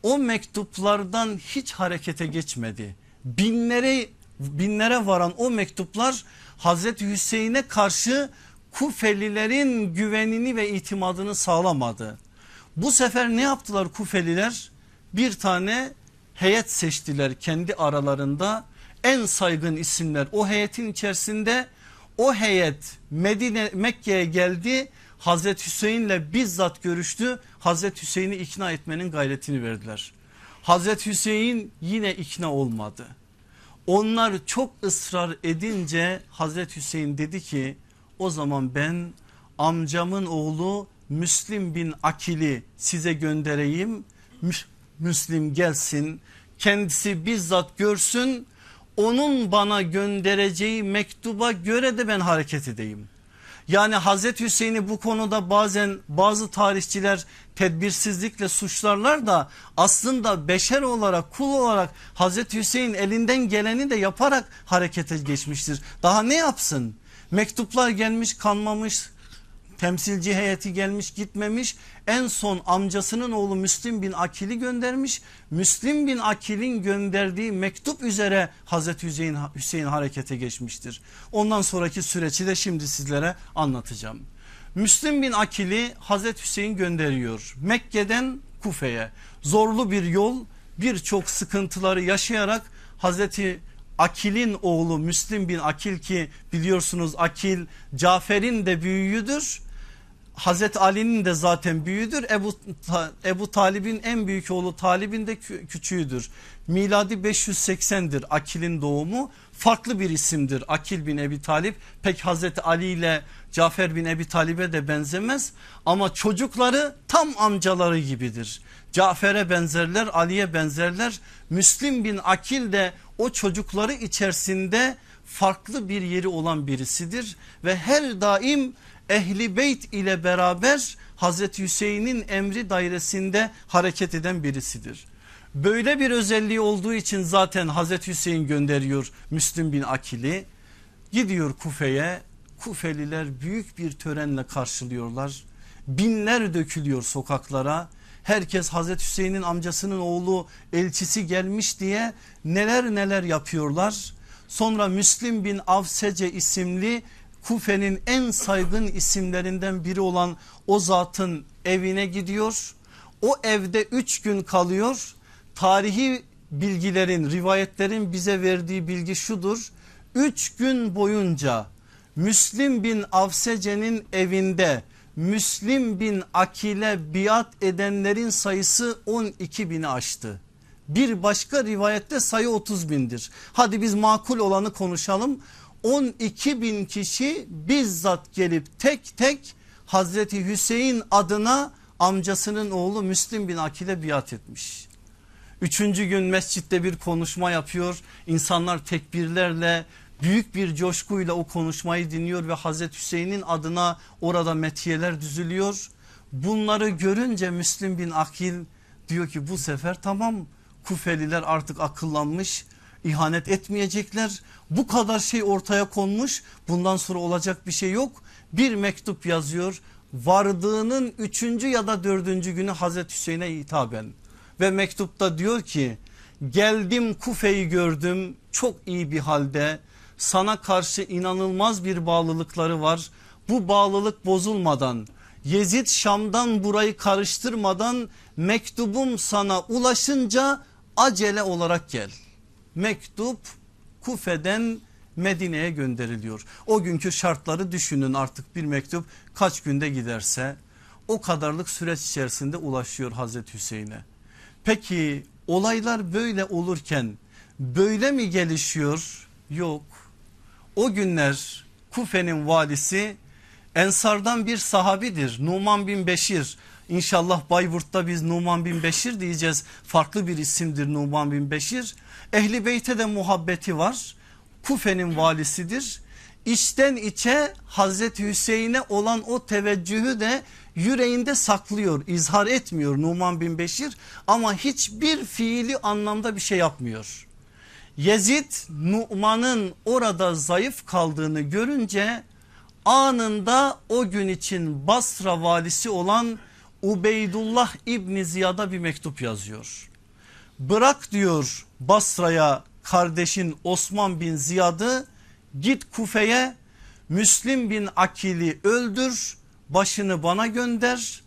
o mektuplardan hiç harekete geçmedi. Binlere binlere varan o mektuplar Hazreti Hüseyin'e karşı Kufelilerin güvenini ve itimadını sağlamadı. Bu sefer ne yaptılar Kufeliler? Bir tane heyet seçtiler kendi aralarında en saygın isimler o heyetin içerisinde o heyet Medine Mekke'ye geldi Hazreti Hüseyin'le bizzat görüştü Hazreti Hüseyin'i ikna etmenin gayretini verdiler. Hazreti Hüseyin yine ikna olmadı. Onlar çok ısrar edince Hazreti Hüseyin dedi ki o zaman ben amcamın oğlu Müslim bin Akil'i size göndereyim. Müslim gelsin kendisi bizzat görsün onun bana göndereceği mektuba göre de ben hareket edeyim. Yani Hazreti Hüseyin'i bu konuda bazen bazı tarihçiler tedbirsizlikle suçlarlar da aslında beşer olarak kul olarak Hazreti Hüseyin elinden geleni de yaparak harekete geçmiştir. Daha ne yapsın? Mektuplar gelmiş kanmamış temsilci heyeti gelmiş gitmemiş en son amcasının oğlu Müslim bin Akil'i göndermiş. Müslim bin Akil'in gönderdiği mektup üzere Hazreti Hüseyin, Hüseyin harekete geçmiştir. Ondan sonraki süreci de şimdi sizlere anlatacağım. Müslim bin Akil'i Hazreti Hüseyin gönderiyor Mekke'den Kufe'ye zorlu bir yol birçok sıkıntıları yaşayarak Hazreti Akil'in oğlu Müslim bin Akil ki biliyorsunuz Akil Cafer'in de büyüğüdür. Hazreti Ali'nin de zaten büyüğüdür. Ebu, Ebu Talib'in en büyük oğlu Talib'in de küçüğüdür. Miladi 580'dir Akil'in doğumu. Farklı bir isimdir Akil bin Ebi Talip. Pek Hazreti Ali ile Cafer bin Ebi Talib'e de benzemez. Ama çocukları tam amcaları gibidir. Cafer'e benzerler Ali'ye benzerler. Müslim bin Akil de o çocukları içerisinde farklı bir yeri olan birisidir. Ve her daim ehli beyt ile beraber Hazreti Hüseyin'in emri dairesinde hareket eden birisidir. Böyle bir özelliği olduğu için zaten Hazreti Hüseyin gönderiyor Müslüm bin Akil'i. Gidiyor Kufe'ye Kufeliler büyük bir törenle karşılıyorlar. Binler dökülüyor sokaklara. Herkes Hazreti Hüseyin'in amcasının oğlu elçisi gelmiş diye neler neler yapıyorlar. Sonra Müslim bin Avsece isimli Kufe'nin en saygın isimlerinden biri olan o zatın evine gidiyor. O evde üç gün kalıyor. Tarihi bilgilerin rivayetlerin bize verdiği bilgi şudur. Üç gün boyunca Müslim bin Avsece'nin evinde Müslim bin Akil'e biat edenlerin sayısı 12 bini aştı. Bir başka rivayette sayı 30 bindir. Hadi biz makul olanı konuşalım. 12 bin kişi bizzat gelip tek tek Hazreti Hüseyin adına amcasının oğlu Müslim bin Akil'e biat etmiş. Üçüncü gün mescitte bir konuşma yapıyor. İnsanlar tekbirlerle büyük bir coşkuyla o konuşmayı dinliyor ve Hazreti Hüseyin'in adına orada metiyeler düzülüyor. Bunları görünce Müslim bin Akil diyor ki bu sefer tamam Kufeliler artık akıllanmış ihanet etmeyecekler. Bu kadar şey ortaya konmuş bundan sonra olacak bir şey yok. Bir mektup yazıyor vardığının üçüncü ya da dördüncü günü Hazreti Hüseyin'e hitaben ve mektupta diyor ki geldim Kufe'yi gördüm çok iyi bir halde sana karşı inanılmaz bir bağlılıkları var. Bu bağlılık bozulmadan Yezid Şam'dan burayı karıştırmadan mektubum sana ulaşınca acele olarak gel. Mektup Kufe'den Medine'ye gönderiliyor. O günkü şartları düşünün artık bir mektup kaç günde giderse o kadarlık süreç içerisinde ulaşıyor Hazreti Hüseyin'e. Peki olaylar böyle olurken böyle mi gelişiyor? Yok. O günler Kufe'nin valisi Ensardan bir sahabidir Numan bin Beşir. İnşallah Bayburt'ta biz Numan bin Beşir diyeceğiz. Farklı bir isimdir Numan bin Beşir. Ehli Beyt'e de muhabbeti var. Kufe'nin valisidir. İçten içe Hazreti Hüseyin'e olan o teveccühü de yüreğinde saklıyor, izhar etmiyor Numan bin Beşir ama hiçbir fiili anlamda bir şey yapmıyor. Yezid Numan'ın orada zayıf kaldığını görünce anında o gün için Basra valisi olan Ubeydullah İbni Ziyad'a bir mektup yazıyor. Bırak diyor Basra'ya kardeşin Osman bin Ziyad'ı git Kufe'ye Müslim bin Akil'i öldür başını bana gönder.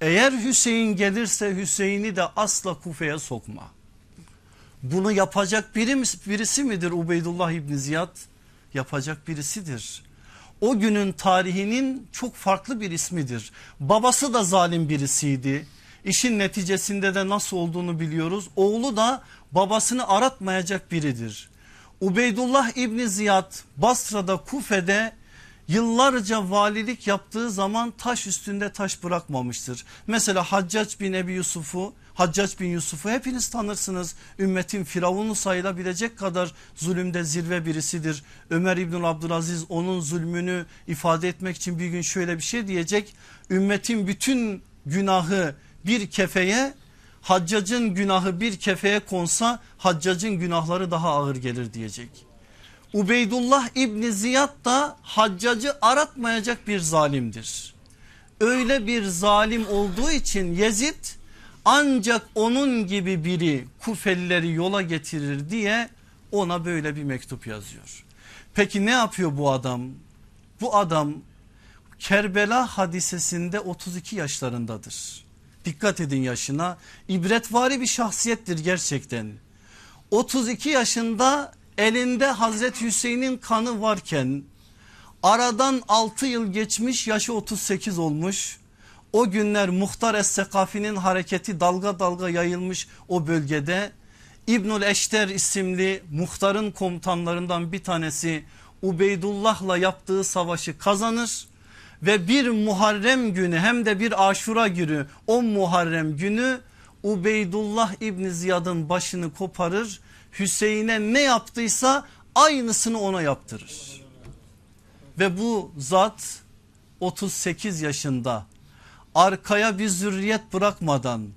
Eğer Hüseyin gelirse Hüseyin'i de asla Kufe'ye sokma. Bunu yapacak biri, birisi midir Ubeydullah İbni Ziyad? Yapacak birisidir o günün tarihinin çok farklı bir ismidir. Babası da zalim birisiydi. İşin neticesinde de nasıl olduğunu biliyoruz. Oğlu da babasını aratmayacak biridir. Ubeydullah İbni Ziyad Basra'da Kufe'de yıllarca valilik yaptığı zaman taş üstünde taş bırakmamıştır. Mesela Haccac bin Ebi Yusuf'u Haccac bin Yusuf'u hepiniz tanırsınız. Ümmetin firavunu sayılabilecek kadar zulümde zirve birisidir. Ömer İbnül Abdülaziz onun zulmünü ifade etmek için bir gün şöyle bir şey diyecek. Ümmetin bütün günahı bir kefeye haccacın günahı bir kefeye konsa haccacın günahları daha ağır gelir diyecek. Ubeydullah İbni Ziyad da haccacı aratmayacak bir zalimdir. Öyle bir zalim olduğu için Yezid ancak onun gibi biri Kufelileri yola getirir diye ona böyle bir mektup yazıyor. Peki ne yapıyor bu adam? Bu adam Kerbela hadisesinde 32 yaşlarındadır. Dikkat edin yaşına ibretvari bir şahsiyettir gerçekten. 32 yaşında elinde Hazreti Hüseyin'in kanı varken aradan 6 yıl geçmiş yaşı 38 olmuş o günler Muhtar Es-Sekafi'nin hareketi dalga dalga yayılmış o bölgede. İbnül Eşter isimli muhtarın komutanlarından bir tanesi Ubeydullah'la yaptığı savaşı kazanır ve bir Muharrem günü hem de bir Aşura günü o Muharrem günü Ubeydullah İbni Ziyad'ın başını koparır Hüseyin'e ne yaptıysa aynısını ona yaptırır. Ve bu zat 38 yaşında arkaya bir zürriyet bırakmadan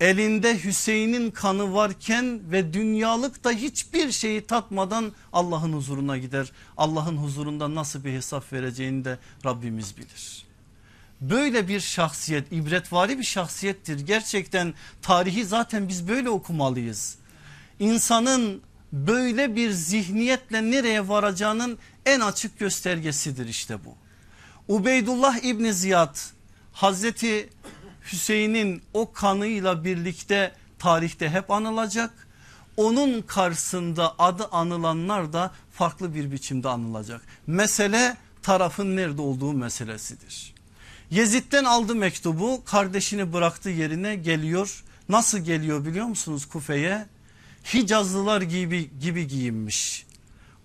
elinde Hüseyin'in kanı varken ve dünyalık da hiçbir şeyi tatmadan Allah'ın huzuruna gider. Allah'ın huzurunda nasıl bir hesap vereceğini de Rabbimiz bilir. Böyle bir şahsiyet ibretvari bir şahsiyettir. Gerçekten tarihi zaten biz böyle okumalıyız. İnsanın böyle bir zihniyetle nereye varacağının en açık göstergesidir işte bu. Ubeydullah İbni Ziyad Hazreti Hüseyin'in o kanıyla birlikte tarihte hep anılacak. Onun karşısında adı anılanlar da farklı bir biçimde anılacak. Mesele tarafın nerede olduğu meselesidir. Yezid'den aldı mektubu kardeşini bıraktı yerine geliyor. Nasıl geliyor biliyor musunuz Kufe'ye? Hicazlılar gibi, gibi giyinmiş.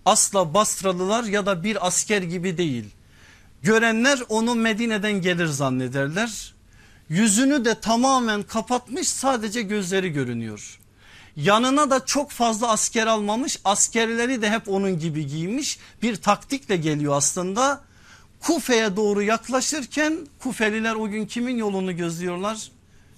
Asla Basralılar ya da bir asker gibi değil Görenler onu Medine'den gelir zannederler. Yüzünü de tamamen kapatmış sadece gözleri görünüyor. Yanına da çok fazla asker almamış askerleri de hep onun gibi giymiş bir taktikle geliyor aslında. Kufe'ye doğru yaklaşırken Kufeliler o gün kimin yolunu gözlüyorlar?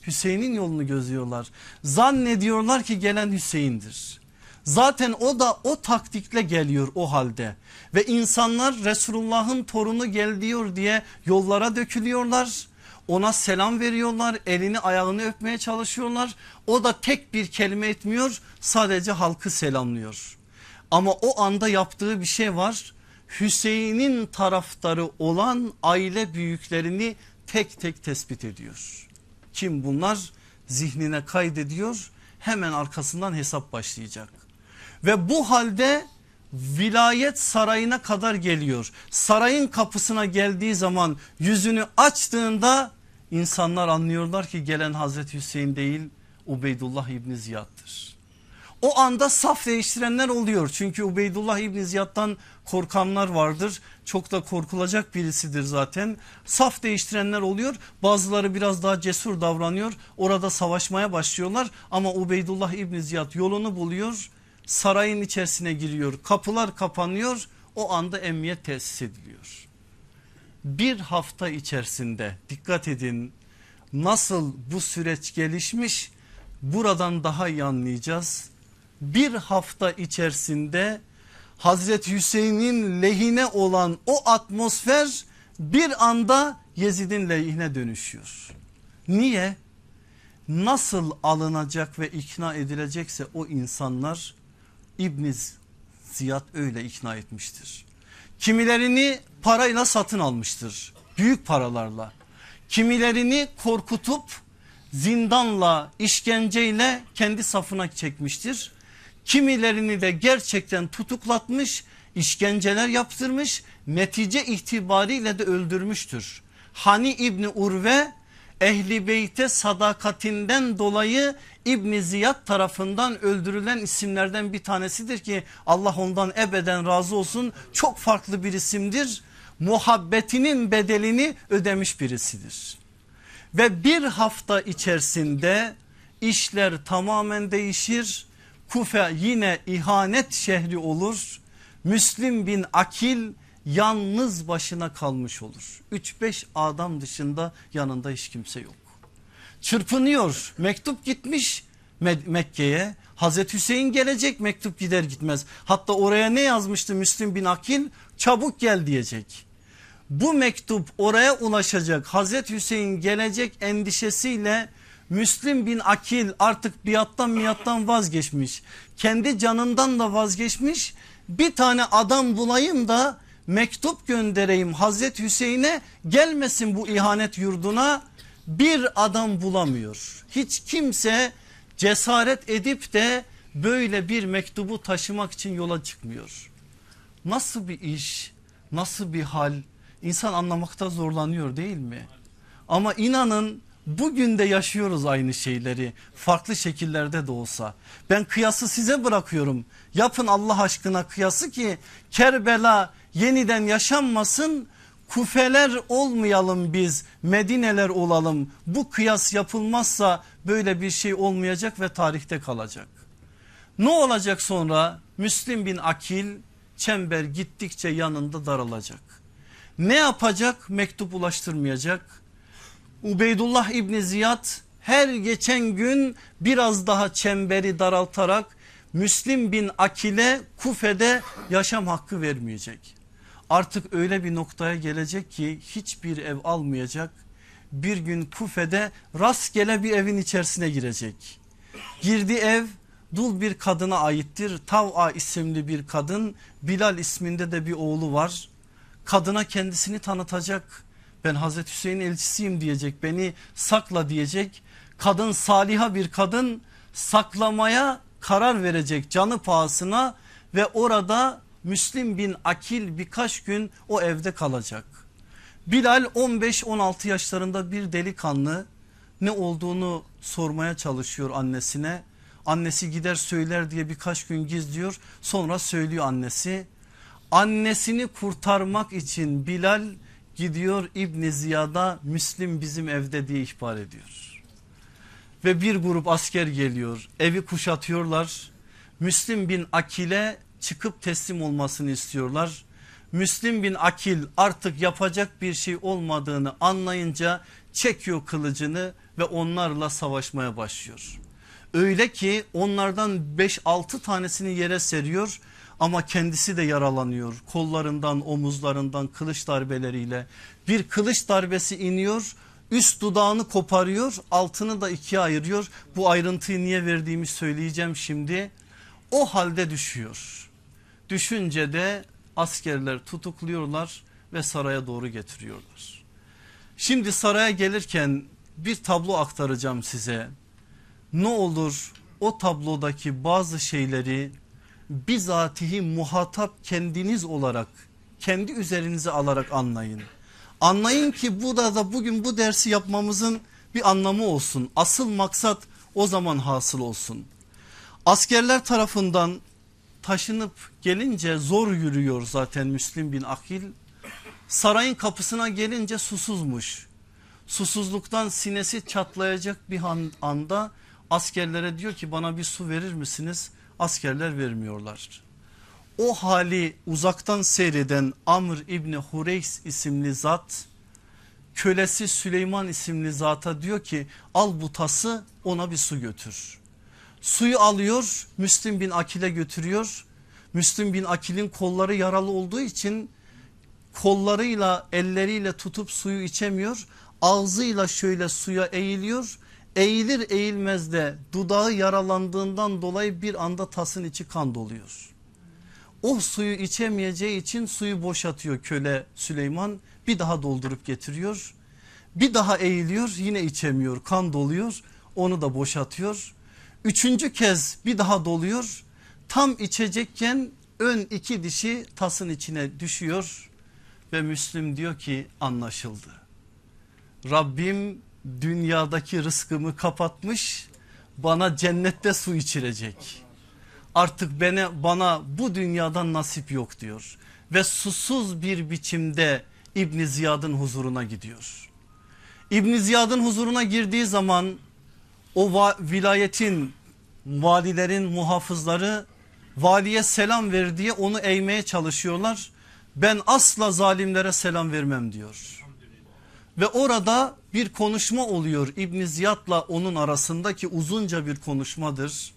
Hüseyin'in yolunu gözlüyorlar. Zannediyorlar ki gelen Hüseyin'dir. Zaten o da o taktikle geliyor o halde ve insanlar Resulullah'ın torunu gel diyor diye yollara dökülüyorlar. Ona selam veriyorlar elini ayağını öpmeye çalışıyorlar. O da tek bir kelime etmiyor sadece halkı selamlıyor. Ama o anda yaptığı bir şey var. Hüseyin'in taraftarı olan aile büyüklerini tek tek tespit ediyor. Kim bunlar? Zihnine kaydediyor. Hemen arkasından hesap başlayacak. Ve bu halde vilayet sarayına kadar geliyor. Sarayın kapısına geldiği zaman yüzünü açtığında insanlar anlıyorlar ki gelen Hazreti Hüseyin değil Ubeydullah İbni Ziyad'dır. O anda saf değiştirenler oluyor. Çünkü Ubeydullah İbni Ziyad'dan korkanlar vardır. Çok da korkulacak birisidir zaten. Saf değiştirenler oluyor. Bazıları biraz daha cesur davranıyor. Orada savaşmaya başlıyorlar. Ama Ubeydullah İbni Ziyad yolunu buluyor. Sarayın içerisine giriyor. Kapılar kapanıyor. O anda emniyet tesis ediliyor. Bir hafta içerisinde dikkat edin nasıl bu süreç gelişmiş buradan daha iyi anlayacağız. Bir hafta içerisinde Hazreti Hüseyin'in lehine olan o atmosfer bir anda Yezid'in lehine dönüşüyor. Niye? Nasıl alınacak ve ikna edilecekse o insanlar İbn Ziyad öyle ikna etmiştir. Kimilerini parayla satın almıştır. Büyük paralarla. Kimilerini korkutup zindanla işkenceyle kendi safına çekmiştir. Kimilerini de gerçekten tutuklatmış işkenceler yaptırmış netice itibariyle de öldürmüştür. Hani İbni Urve Ehli Beyt'e sadakatinden dolayı İbni Ziyad tarafından öldürülen isimlerden bir tanesidir ki Allah ondan ebeden razı olsun çok farklı bir isimdir. Muhabbetinin bedelini ödemiş birisidir. Ve bir hafta içerisinde işler tamamen değişir. Kufe yine ihanet şehri olur. Müslim bin Akil yalnız başına kalmış olur. 3-5 adam dışında yanında hiç kimse yok. Çırpınıyor mektup gitmiş Mekke'ye Hazreti Hüseyin gelecek mektup gider gitmez. Hatta oraya ne yazmıştı Müslim bin Akil çabuk gel diyecek. Bu mektup oraya ulaşacak Hazreti Hüseyin gelecek endişesiyle Müslim bin Akil artık biattan miyattan vazgeçmiş. Kendi canından da vazgeçmiş. Bir tane adam bulayım da mektup göndereyim Hazreti Hüseyin'e gelmesin bu ihanet yurduna bir adam bulamıyor. Hiç kimse cesaret edip de böyle bir mektubu taşımak için yola çıkmıyor. Nasıl bir iş nasıl bir hal insan anlamakta zorlanıyor değil mi? Ama inanın bugün de yaşıyoruz aynı şeyleri farklı şekillerde de olsa. Ben kıyası size bırakıyorum yapın Allah aşkına kıyası ki Kerbela yeniden yaşanmasın kufeler olmayalım biz Medineler olalım bu kıyas yapılmazsa böyle bir şey olmayacak ve tarihte kalacak. Ne olacak sonra Müslim bin Akil çember gittikçe yanında daralacak. Ne yapacak mektup ulaştırmayacak. Ubeydullah İbni Ziyad her geçen gün biraz daha çemberi daraltarak Müslim bin Akil'e Kufe'de yaşam hakkı vermeyecek artık öyle bir noktaya gelecek ki hiçbir ev almayacak. Bir gün Kufe'de rastgele bir evin içerisine girecek. Girdiği ev dul bir kadına aittir. Tav'a isimli bir kadın Bilal isminde de bir oğlu var. Kadına kendisini tanıtacak. Ben Hazreti Hüseyin elçisiyim diyecek beni sakla diyecek. Kadın saliha bir kadın saklamaya karar verecek canı pahasına ve orada Müslim bin Akil birkaç gün o evde kalacak. Bilal 15-16 yaşlarında bir delikanlı ne olduğunu sormaya çalışıyor annesine. Annesi gider söyler diye birkaç gün gizliyor sonra söylüyor annesi. Annesini kurtarmak için Bilal gidiyor İbn Ziyad'a Müslim bizim evde diye ihbar ediyor. Ve bir grup asker geliyor evi kuşatıyorlar. Müslim bin Akil'e çıkıp teslim olmasını istiyorlar. Müslim bin Akil artık yapacak bir şey olmadığını anlayınca çekiyor kılıcını ve onlarla savaşmaya başlıyor. Öyle ki onlardan 5-6 tanesini yere seriyor ama kendisi de yaralanıyor. Kollarından omuzlarından kılıç darbeleriyle bir kılıç darbesi iniyor üst dudağını koparıyor altını da ikiye ayırıyor. Bu ayrıntıyı niye verdiğimi söyleyeceğim şimdi. O halde düşüyor Düşünce de askerler tutukluyorlar ve saraya doğru getiriyorlar. Şimdi saraya gelirken bir tablo aktaracağım size. Ne olur o tablodaki bazı şeyleri bizatihi muhatap kendiniz olarak kendi üzerinize alarak anlayın. Anlayın ki burada da bugün bu dersi yapmamızın bir anlamı olsun. Asıl maksat o zaman hasıl olsun. Askerler tarafından taşınıp gelince zor yürüyor zaten Müslim bin Akil. Sarayın kapısına gelince susuzmuş. Susuzluktan sinesi çatlayacak bir anda askerlere diyor ki bana bir su verir misiniz? Askerler vermiyorlar. O hali uzaktan seyreden Amr İbni Hureys isimli zat kölesi Süleyman isimli zata diyor ki al bu tası ona bir su götür. Suyu alıyor Müslim bin Akil'e götürüyor. Müslim bin Akil'in kolları yaralı olduğu için kollarıyla elleriyle tutup suyu içemiyor. Ağzıyla şöyle suya eğiliyor. Eğilir eğilmez de dudağı yaralandığından dolayı bir anda tasın içi kan doluyor. O suyu içemeyeceği için suyu boşatıyor köle Süleyman bir daha doldurup getiriyor. Bir daha eğiliyor yine içemiyor kan doluyor onu da boşatıyor. Üçüncü kez bir daha doluyor tam içecekken ön iki dişi tasın içine düşüyor ve Müslüm diyor ki anlaşıldı. Rabbim dünyadaki rızkımı kapatmış bana cennette su içirecek. Artık bana, bana bu dünyadan nasip yok diyor. Ve susuz bir biçimde İbn Ziyad'ın huzuruna gidiyor. İbn Ziyad'ın huzuruna girdiği zaman o vilayetin valilerin muhafızları valiye selam ver diye onu eğmeye çalışıyorlar. Ben asla zalimlere selam vermem diyor. Ve orada bir konuşma oluyor İbn Ziyad'la onun arasındaki uzunca bir konuşmadır.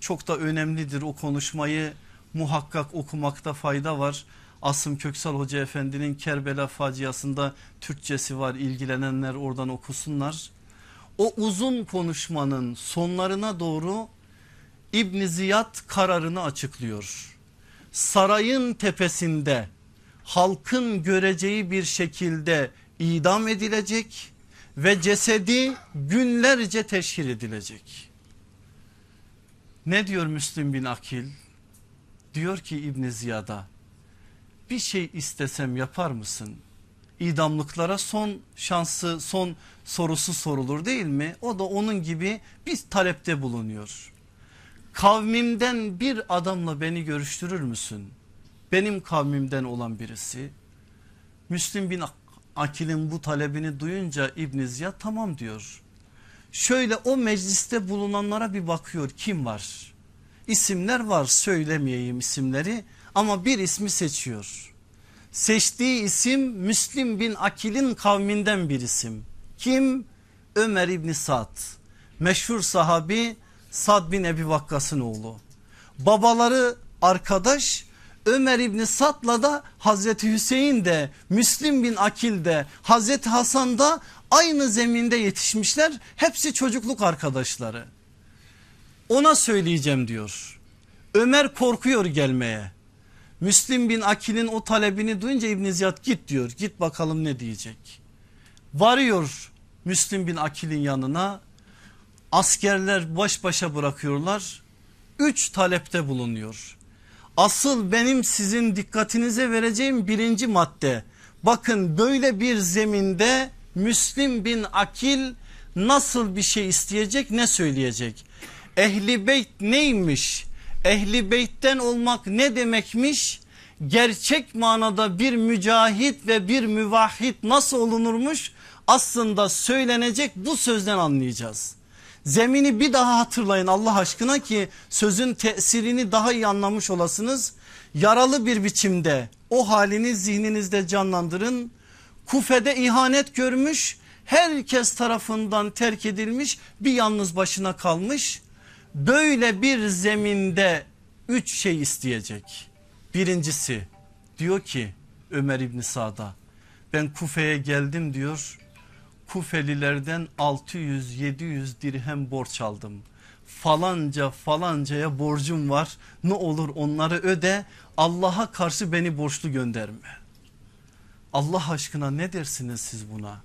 Çok da önemlidir o konuşmayı muhakkak okumakta fayda var. Asım Köksal Hoca Efendi'nin Kerbela faciasında Türkçesi var ilgilenenler oradan okusunlar. O uzun konuşmanın sonlarına doğru İbn Ziyad kararını açıklıyor. Sarayın tepesinde halkın göreceği bir şekilde idam edilecek ve cesedi günlerce teşhir edilecek. Ne diyor Müslim bin Akil? Diyor ki İbn Ziyad'a bir şey istesem yapar mısın? İdamlıklara son şansı son sorusu sorulur değil mi? O da onun gibi bir talepte bulunuyor. Kavmimden bir adamla beni görüştürür müsün? Benim kavmimden olan birisi. Müslim bin Akil'in bu talebini duyunca İbn Ziyad tamam diyor. Şöyle o mecliste bulunanlara bir bakıyor kim var? İsimler var söylemeyeyim isimleri ama bir ismi seçiyor. Seçtiği isim Müslim bin Akil'in kavminden bir isim. Kim? Ömer İbni Sad. Meşhur sahabi Sad bin Ebi Vakkas'ın oğlu. Babaları arkadaş Ömer İbni Sad'la da Hazreti Hüseyin de Müslim bin Akil de Hazreti Hasan da aynı zeminde yetişmişler. Hepsi çocukluk arkadaşları. Ona söyleyeceğim diyor. Ömer korkuyor gelmeye. Müslim bin Akil'in o talebini duyunca İbn Ziyad git diyor. Git bakalım ne diyecek. Varıyor Müslim bin Akil'in yanına. Askerler baş başa bırakıyorlar. Üç talepte bulunuyor. Asıl benim sizin dikkatinize vereceğim birinci madde. Bakın böyle bir zeminde Müslim bin Akil nasıl bir şey isteyecek ne söyleyecek? Ehli beyt neymiş? Ehli beytten olmak ne demekmiş? Gerçek manada bir mücahit ve bir müvahhid nasıl olunurmuş? Aslında söylenecek bu sözden anlayacağız. Zemini bir daha hatırlayın Allah aşkına ki sözün tesirini daha iyi anlamış olasınız. Yaralı bir biçimde o halini zihninizde canlandırın. Kufede ihanet görmüş herkes tarafından terk edilmiş bir yalnız başına kalmış. Böyle bir zeminde üç şey isteyecek. Birincisi diyor ki Ömer İbni Sa'da ben Kufe'ye geldim diyor Kufelilerden 600-700 dirhem borç aldım. falanca falancaya borcum var ne olur onları öde Allah'a karşı beni borçlu gönderme. Allah aşkına ne dersiniz siz buna?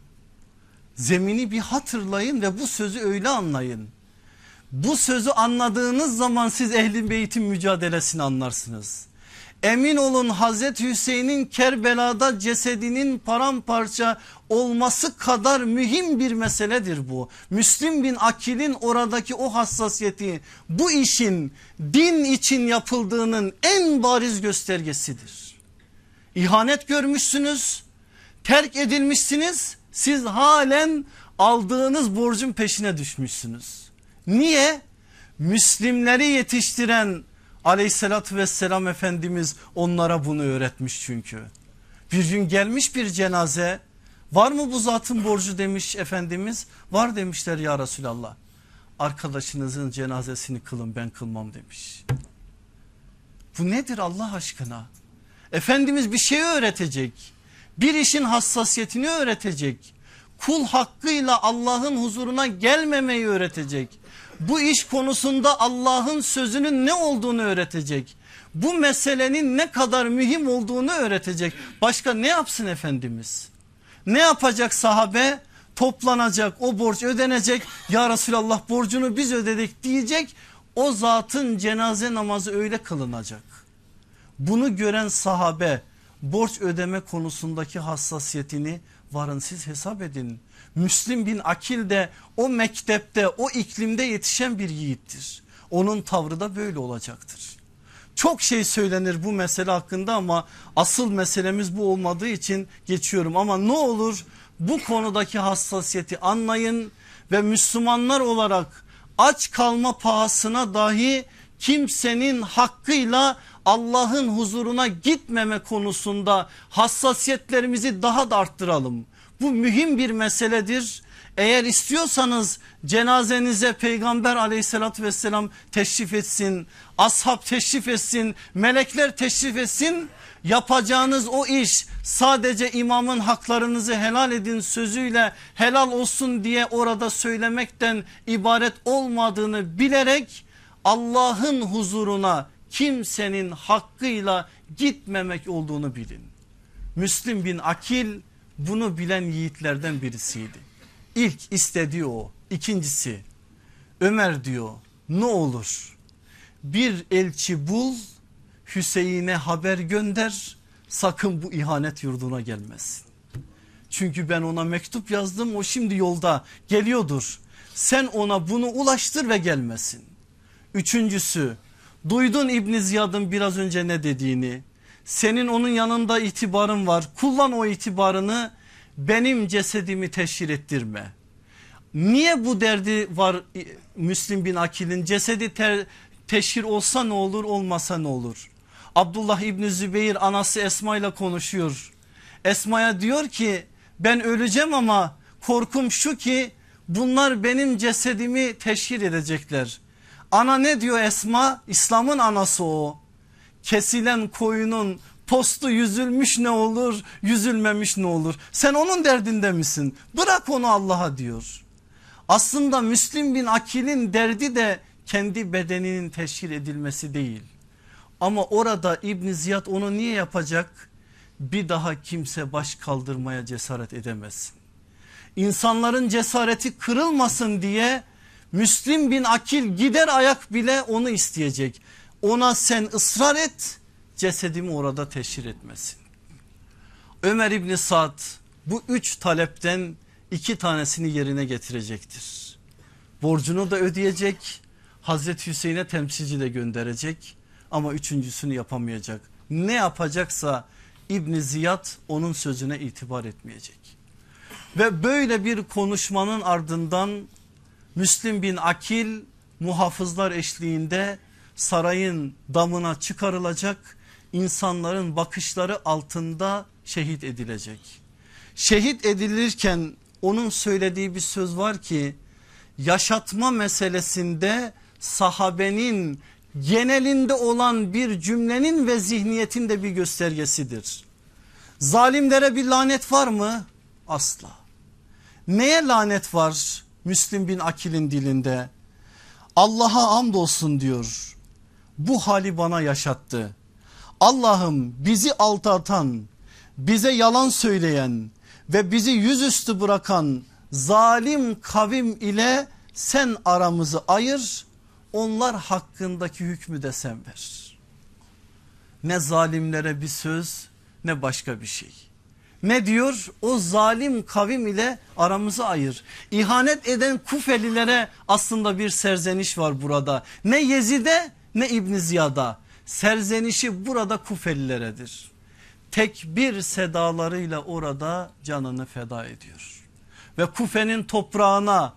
Zemini bir hatırlayın ve bu sözü öyle anlayın. Bu sözü anladığınız zaman siz ehli beytin mücadelesini anlarsınız. Emin olun Hazreti Hüseyin'in Kerbela'da cesedinin paramparça olması kadar mühim bir meseledir bu. Müslim bin Akil'in oradaki o hassasiyeti bu işin din için yapıldığının en bariz göstergesidir. İhanet görmüşsünüz, terk edilmişsiniz, siz halen aldığınız borcun peşine düşmüşsünüz. Niye? Müslimleri yetiştiren aleyhissalatü vesselam Efendimiz onlara bunu öğretmiş çünkü. Bir gün gelmiş bir cenaze var mı bu zatın borcu demiş Efendimiz var demişler ya Resulallah. Arkadaşınızın cenazesini kılın ben kılmam demiş. Bu nedir Allah aşkına? Efendimiz bir şey öğretecek. Bir işin hassasiyetini öğretecek. Kul hakkıyla Allah'ın huzuruna gelmemeyi öğretecek bu iş konusunda Allah'ın sözünün ne olduğunu öğretecek. Bu meselenin ne kadar mühim olduğunu öğretecek. Başka ne yapsın Efendimiz? Ne yapacak sahabe? Toplanacak o borç ödenecek. Ya Resulallah borcunu biz ödedik diyecek. O zatın cenaze namazı öyle kılınacak. Bunu gören sahabe borç ödeme konusundaki hassasiyetini varın siz hesap edin. Müslim bin Akil de o mektepte o iklimde yetişen bir yiğittir. Onun tavrı da böyle olacaktır. Çok şey söylenir bu mesele hakkında ama asıl meselemiz bu olmadığı için geçiyorum. Ama ne olur bu konudaki hassasiyeti anlayın ve Müslümanlar olarak aç kalma pahasına dahi kimsenin hakkıyla Allah'ın huzuruna gitmeme konusunda hassasiyetlerimizi daha da arttıralım. Bu mühim bir meseledir. Eğer istiyorsanız cenazenize peygamber aleyhissalatü vesselam teşrif etsin. Ashab teşrif etsin. Melekler teşrif etsin. Yapacağınız o iş sadece imamın haklarınızı helal edin sözüyle helal olsun diye orada söylemekten ibaret olmadığını bilerek Allah'ın huzuruna kimsenin hakkıyla gitmemek olduğunu bilin. Müslim bin Akil bunu bilen yiğitlerden birisiydi. İlk istediği o. İkincisi Ömer diyor ne olur bir elçi bul Hüseyin'e haber gönder sakın bu ihanet yurduna gelmesin. Çünkü ben ona mektup yazdım o şimdi yolda geliyordur. Sen ona bunu ulaştır ve gelmesin. Üçüncüsü duydun İbn Ziyad'ın biraz önce ne dediğini senin onun yanında itibarın var. Kullan o itibarını benim cesedimi teşhir ettirme. Niye bu derdi var Müslim bin Akil'in cesedi ter, teşhir olsa ne olur olmasa ne olur? Abdullah İbni Zübeyir anası Esma ile konuşuyor. Esma'ya diyor ki ben öleceğim ama korkum şu ki bunlar benim cesedimi teşhir edecekler. Ana ne diyor Esma? İslam'ın anası o kesilen koyunun postu yüzülmüş ne olur yüzülmemiş ne olur sen onun derdinde misin bırak onu Allah'a diyor. Aslında Müslim bin Akil'in derdi de kendi bedeninin teşhir edilmesi değil. Ama orada İbn Ziyad onu niye yapacak? Bir daha kimse baş kaldırmaya cesaret edemezsin. İnsanların cesareti kırılmasın diye Müslim bin Akil gider ayak bile onu isteyecek ona sen ısrar et cesedimi orada teşhir etmesin. Ömer İbni Sad bu üç talepten iki tanesini yerine getirecektir. Borcunu da ödeyecek Hazreti Hüseyin'e temsilci de gönderecek ama üçüncüsünü yapamayacak. Ne yapacaksa İbni Ziyad onun sözüne itibar etmeyecek. Ve böyle bir konuşmanın ardından Müslim bin Akil muhafızlar eşliğinde sarayın damına çıkarılacak insanların bakışları altında şehit edilecek. Şehit edilirken onun söylediği bir söz var ki yaşatma meselesinde sahabenin genelinde olan bir cümlenin ve zihniyetin de bir göstergesidir. Zalimlere bir lanet var mı? Asla. Neye lanet var Müslim bin Akil'in dilinde? Allah'a hamdolsun diyor. Bu hali bana yaşattı. Allah'ım bizi aldatan, bize yalan söyleyen ve bizi yüzüstü bırakan zalim kavim ile sen aramızı ayır. Onlar hakkındaki hükmü de sen ver. Ne zalimlere bir söz ne başka bir şey. Ne diyor? O zalim kavim ile aramızı ayır. İhanet eden Kufelilere aslında bir serzeniş var burada. Ne Yezid'e ne İbn Ziyad'a. Serzenişi burada Kufelileredir. Tek bir sedalarıyla orada canını feda ediyor. Ve Kufe'nin toprağına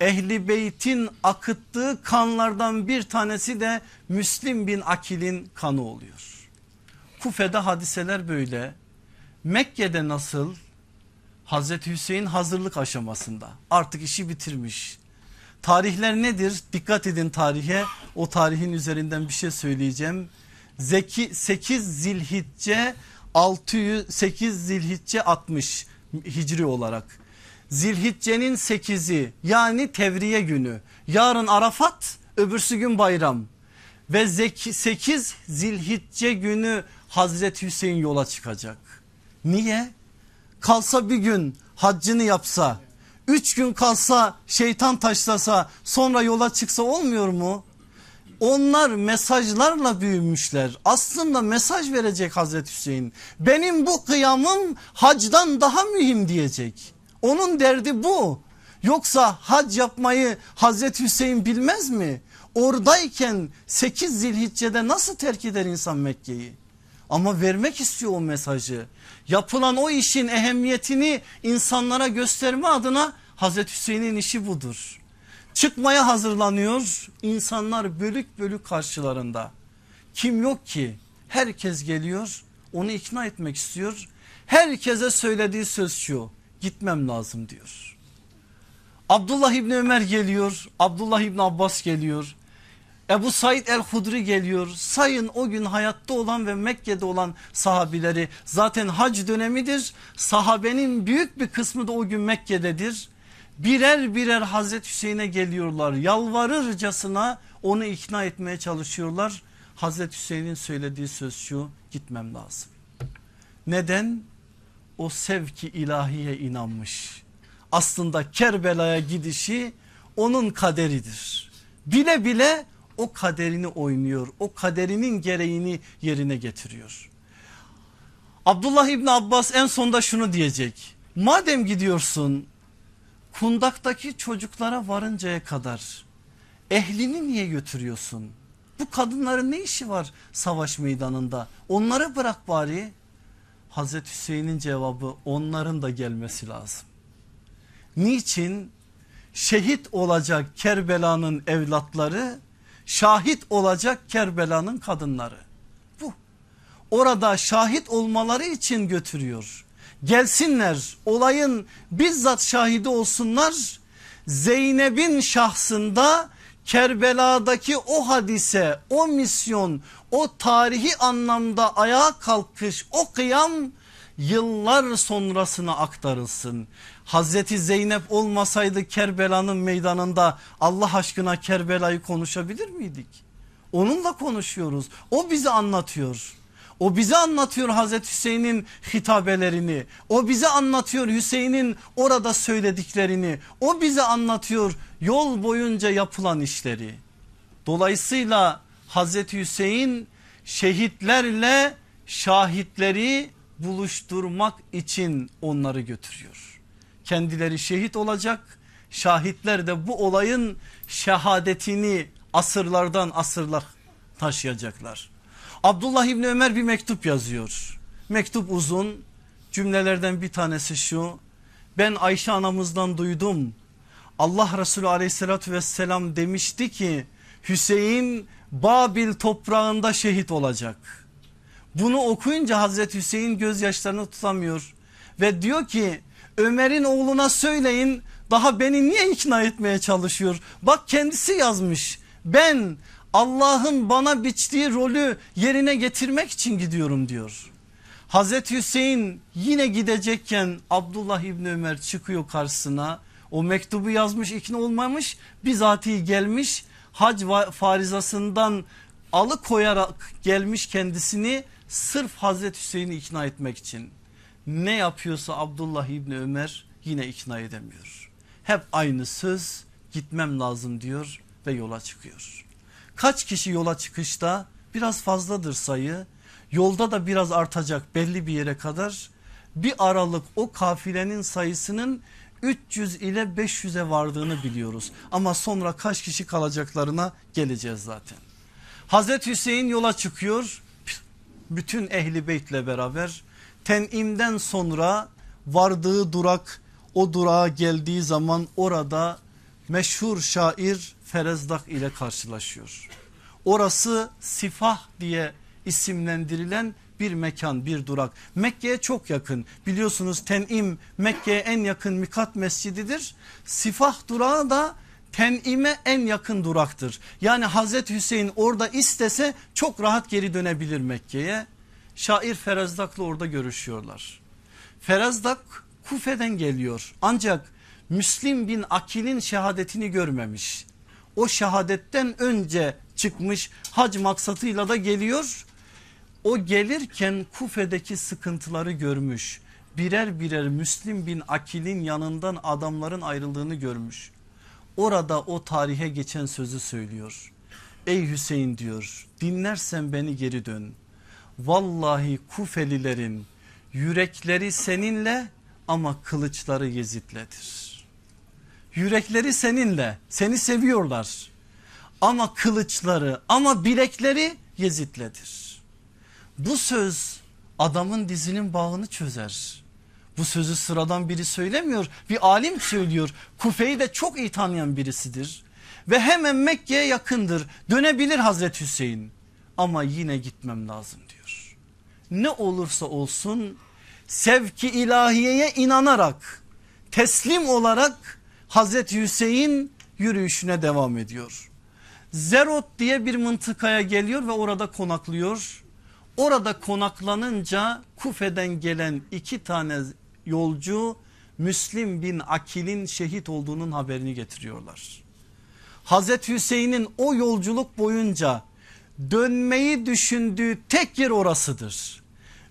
Ehli Beyt'in akıttığı kanlardan bir tanesi de Müslim bin Akil'in kanı oluyor. Kufe'de hadiseler böyle. Mekke'de nasıl? Hazreti Hüseyin hazırlık aşamasında artık işi bitirmiş. Tarihler nedir? Dikkat edin tarihe. O tarihin üzerinden bir şey söyleyeceğim. Zeki 8 Zilhicce 608 Zilhicce 60 Hicri olarak. Zilhicce'nin 8'i yani Tevriye günü. Yarın Arafat öbürsü gün bayram. Ve 8 Zilhicce günü Hazreti Hüseyin yola çıkacak. Niye? Kalsa bir gün haccını yapsa, üç gün kalsa şeytan taşlasa sonra yola çıksa olmuyor mu? Onlar mesajlarla büyümüşler. Aslında mesaj verecek Hazreti Hüseyin. Benim bu kıyamım hacdan daha mühim diyecek. Onun derdi bu. Yoksa hac yapmayı Hazreti Hüseyin bilmez mi? Oradayken 8 zilhiccede nasıl terk eder insan Mekke'yi? Ama vermek istiyor o mesajı. Yapılan o işin ehemmiyetini insanlara gösterme adına Hazreti Hüseyin'in işi budur. Çıkmaya hazırlanıyor insanlar bölük bölük karşılarında. Kim yok ki herkes geliyor onu ikna etmek istiyor. Herkese söylediği söz şu gitmem lazım diyor. Abdullah İbni Ömer geliyor Abdullah İbni Abbas geliyor. Ebu Said el-Hudri geliyor. Sayın o gün hayatta olan ve Mekke'de olan sahabileri. Zaten hac dönemidir. Sahabenin büyük bir kısmı da o gün Mekke'dedir. Birer birer Hazreti Hüseyin'e geliyorlar. Yalvarırcasına onu ikna etmeye çalışıyorlar. Hazreti Hüseyin'in söylediği söz şu gitmem lazım. Neden? O sevki ilahiye inanmış. Aslında Kerbela'ya gidişi onun kaderidir. Bile bile o kaderini oynuyor. O kaderinin gereğini yerine getiriyor. Abdullah İbni Abbas en sonda şunu diyecek. Madem gidiyorsun kundaktaki çocuklara varıncaya kadar ehlini niye götürüyorsun? Bu kadınların ne işi var savaş meydanında? Onları bırak bari. Hazreti Hüseyin'in cevabı onların da gelmesi lazım. Niçin? Şehit olacak Kerbela'nın evlatları şahit olacak Kerbela'nın kadınları. Bu. Orada şahit olmaları için götürüyor. Gelsinler olayın bizzat şahidi olsunlar. Zeynep'in şahsında Kerbela'daki o hadise, o misyon, o tarihi anlamda ayağa kalkış, o kıyam yıllar sonrasına aktarılsın. Hazreti Zeynep olmasaydı Kerbela'nın meydanında Allah aşkına Kerbela'yı konuşabilir miydik? Onunla konuşuyoruz. O bizi anlatıyor. O bize anlatıyor Hazreti Hüseyin'in hitabelerini. O bize anlatıyor Hüseyin'in orada söylediklerini. O bize anlatıyor yol boyunca yapılan işleri. Dolayısıyla Hazreti Hüseyin şehitlerle şahitleri buluşturmak için onları götürüyor. Kendileri şehit olacak şahitler de bu olayın şehadetini asırlardan asırlar taşıyacaklar. Abdullah İbni Ömer bir mektup yazıyor. Mektup uzun cümlelerden bir tanesi şu. Ben Ayşe anamızdan duydum. Allah Resulü aleyhissalatü vesselam demişti ki Hüseyin Babil toprağında şehit olacak. Bunu okuyunca Hazreti Hüseyin gözyaşlarını tutamıyor ve diyor ki Ömer'in oğluna söyleyin daha beni niye ikna etmeye çalışıyor? Bak kendisi yazmış ben Allah'ın bana biçtiği rolü yerine getirmek için gidiyorum diyor. Hazreti Hüseyin yine gidecekken Abdullah İbni Ömer çıkıyor karşısına. O mektubu yazmış ikna olmamış bizatihi gelmiş hac farizasından alıkoyarak gelmiş kendisini sırf Hazreti Hüseyin'i ikna etmek için. Ne yapıyorsa Abdullah İbni Ömer yine ikna edemiyor. Hep aynı söz gitmem lazım diyor ve yola çıkıyor. Kaç kişi yola çıkışta biraz fazladır sayı yolda da biraz artacak belli bir yere kadar bir aralık o kafilenin sayısının 300 ile 500'e vardığını biliyoruz. Ama sonra kaç kişi kalacaklarına geleceğiz zaten. Hazreti Hüseyin yola çıkıyor bütün ehli beytle beraber tenimden sonra vardığı durak o durağa geldiği zaman orada meşhur şair Ferezdak ile karşılaşıyor. Orası Sifah diye isimlendirilen bir mekan bir durak. Mekke'ye çok yakın. Biliyorsunuz Ten'im Mekke'ye en yakın Mikat mescididir. Sifah durağı da Ten'ime en yakın duraktır. Yani Hazreti Hüseyin orada istese çok rahat geri dönebilir Mekke'ye. Şair Ferazdak'la orada görüşüyorlar. Ferazdak Kufe'den geliyor. Ancak Müslim bin Akil'in şehadetini görmemiş. O şehadetten önce çıkmış hac maksatıyla da geliyor. O gelirken Kufe'deki sıkıntıları görmüş. Birer birer Müslim bin Akil'in yanından adamların ayrıldığını görmüş. Orada o tarihe geçen sözü söylüyor. Ey Hüseyin diyor dinlersen beni geri dön. Vallahi Kufelilerin yürekleri seninle ama kılıçları Yezid'ledir. Yürekleri seninle seni seviyorlar ama kılıçları ama bilekleri Yezid'ledir. Bu söz adamın dizinin bağını çözer. Bu sözü sıradan biri söylemiyor bir alim söylüyor. Kufe'yi de çok iyi tanıyan birisidir. Ve hemen Mekke'ye yakındır dönebilir Hazreti Hüseyin ama yine gitmem lazım diyor. Ne olursa olsun sevki ilahiyeye inanarak teslim olarak Hazreti Hüseyin yürüyüşüne devam ediyor. Zerot diye bir mıntıkaya geliyor ve orada konaklıyor. Orada konaklanınca Kufe'den gelen iki tane yolcu Müslim bin Akil'in şehit olduğunun haberini getiriyorlar. Hazreti Hüseyin'in o yolculuk boyunca dönmeyi düşündüğü tek yer orasıdır.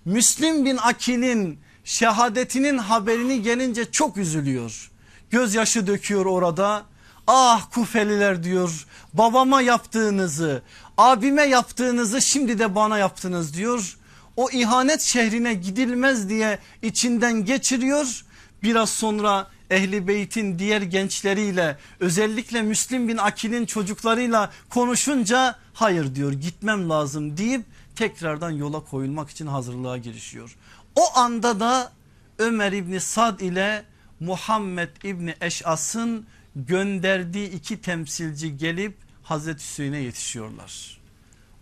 Müslim bin Akil'in şehadetinin haberini gelince çok üzülüyor. Gözyaşı döküyor orada. Ah Kufeliler diyor babama yaptığınızı abime yaptığınızı şimdi de bana yaptınız diyor. O ihanet şehrine gidilmez diye içinden geçiriyor. Biraz sonra Ehli Beyt'in diğer gençleriyle özellikle Müslim bin Akil'in çocuklarıyla konuşunca hayır diyor gitmem lazım deyip tekrardan yola koyulmak için hazırlığa girişiyor. O anda da Ömer İbni Sad ile Muhammed İbni Eş'as'ın gönderdiği iki temsilci gelip Hazreti Hüseyin'e yetişiyorlar.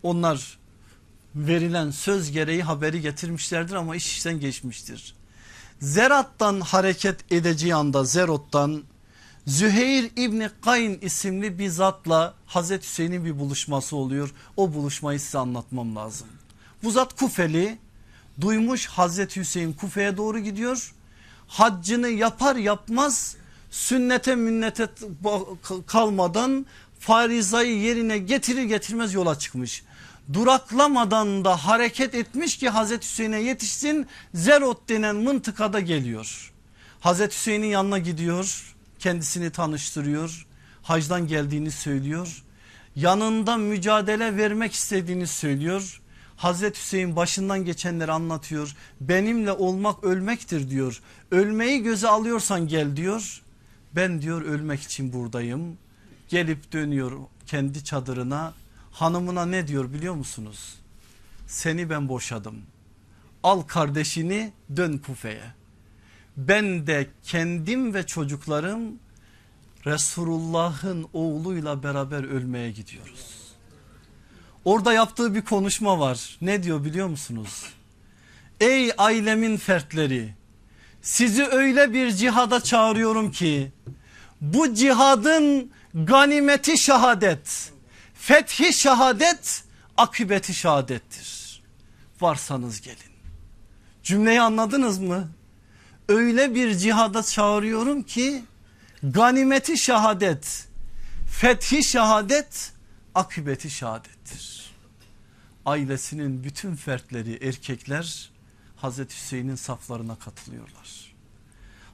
Onlar verilen söz gereği haberi getirmişlerdir ama iş işten geçmiştir. Zerat'tan hareket edeceği anda Zerot'tan Züheyr İbni Kayn isimli bir zatla Hazreti Hüseyin'in bir buluşması oluyor. O buluşmayı size anlatmam lazım. Bu zat Kufeli duymuş Hazreti Hüseyin Kufe'ye doğru gidiyor. Haccını yapar yapmaz sünnete münnete kalmadan farizayı yerine getirir getirmez yola çıkmış. Duraklamadan da hareket etmiş ki Hazreti Hüseyin'e yetişsin Zerot denen mıntıkada geliyor. Hazreti Hüseyin'in yanına gidiyor kendisini tanıştırıyor hacdan geldiğini söylüyor yanında mücadele vermek istediğini söylüyor. Hazreti Hüseyin başından geçenleri anlatıyor benimle olmak ölmektir diyor ölmeyi göze alıyorsan gel diyor ben diyor ölmek için buradayım gelip dönüyor kendi çadırına hanımına ne diyor biliyor musunuz? Seni ben boşadım al kardeşini dön Kufe'ye. Ben de kendim ve çocuklarım Resulullah'ın oğluyla beraber ölmeye gidiyoruz. Orada yaptığı bir konuşma var. Ne diyor biliyor musunuz? Ey ailemin fertleri sizi öyle bir cihada çağırıyorum ki bu cihadın ganimeti şehadet, fethi şehadet, akıbeti şehadettir. Varsanız gelin. Cümleyi anladınız mı? Öyle bir cihada çağırıyorum ki ganimeti şehadet, Fethi şehadet akıbeti şehadettir. Ailesinin bütün fertleri erkekler Hazreti Hüseyin'in saflarına katılıyorlar.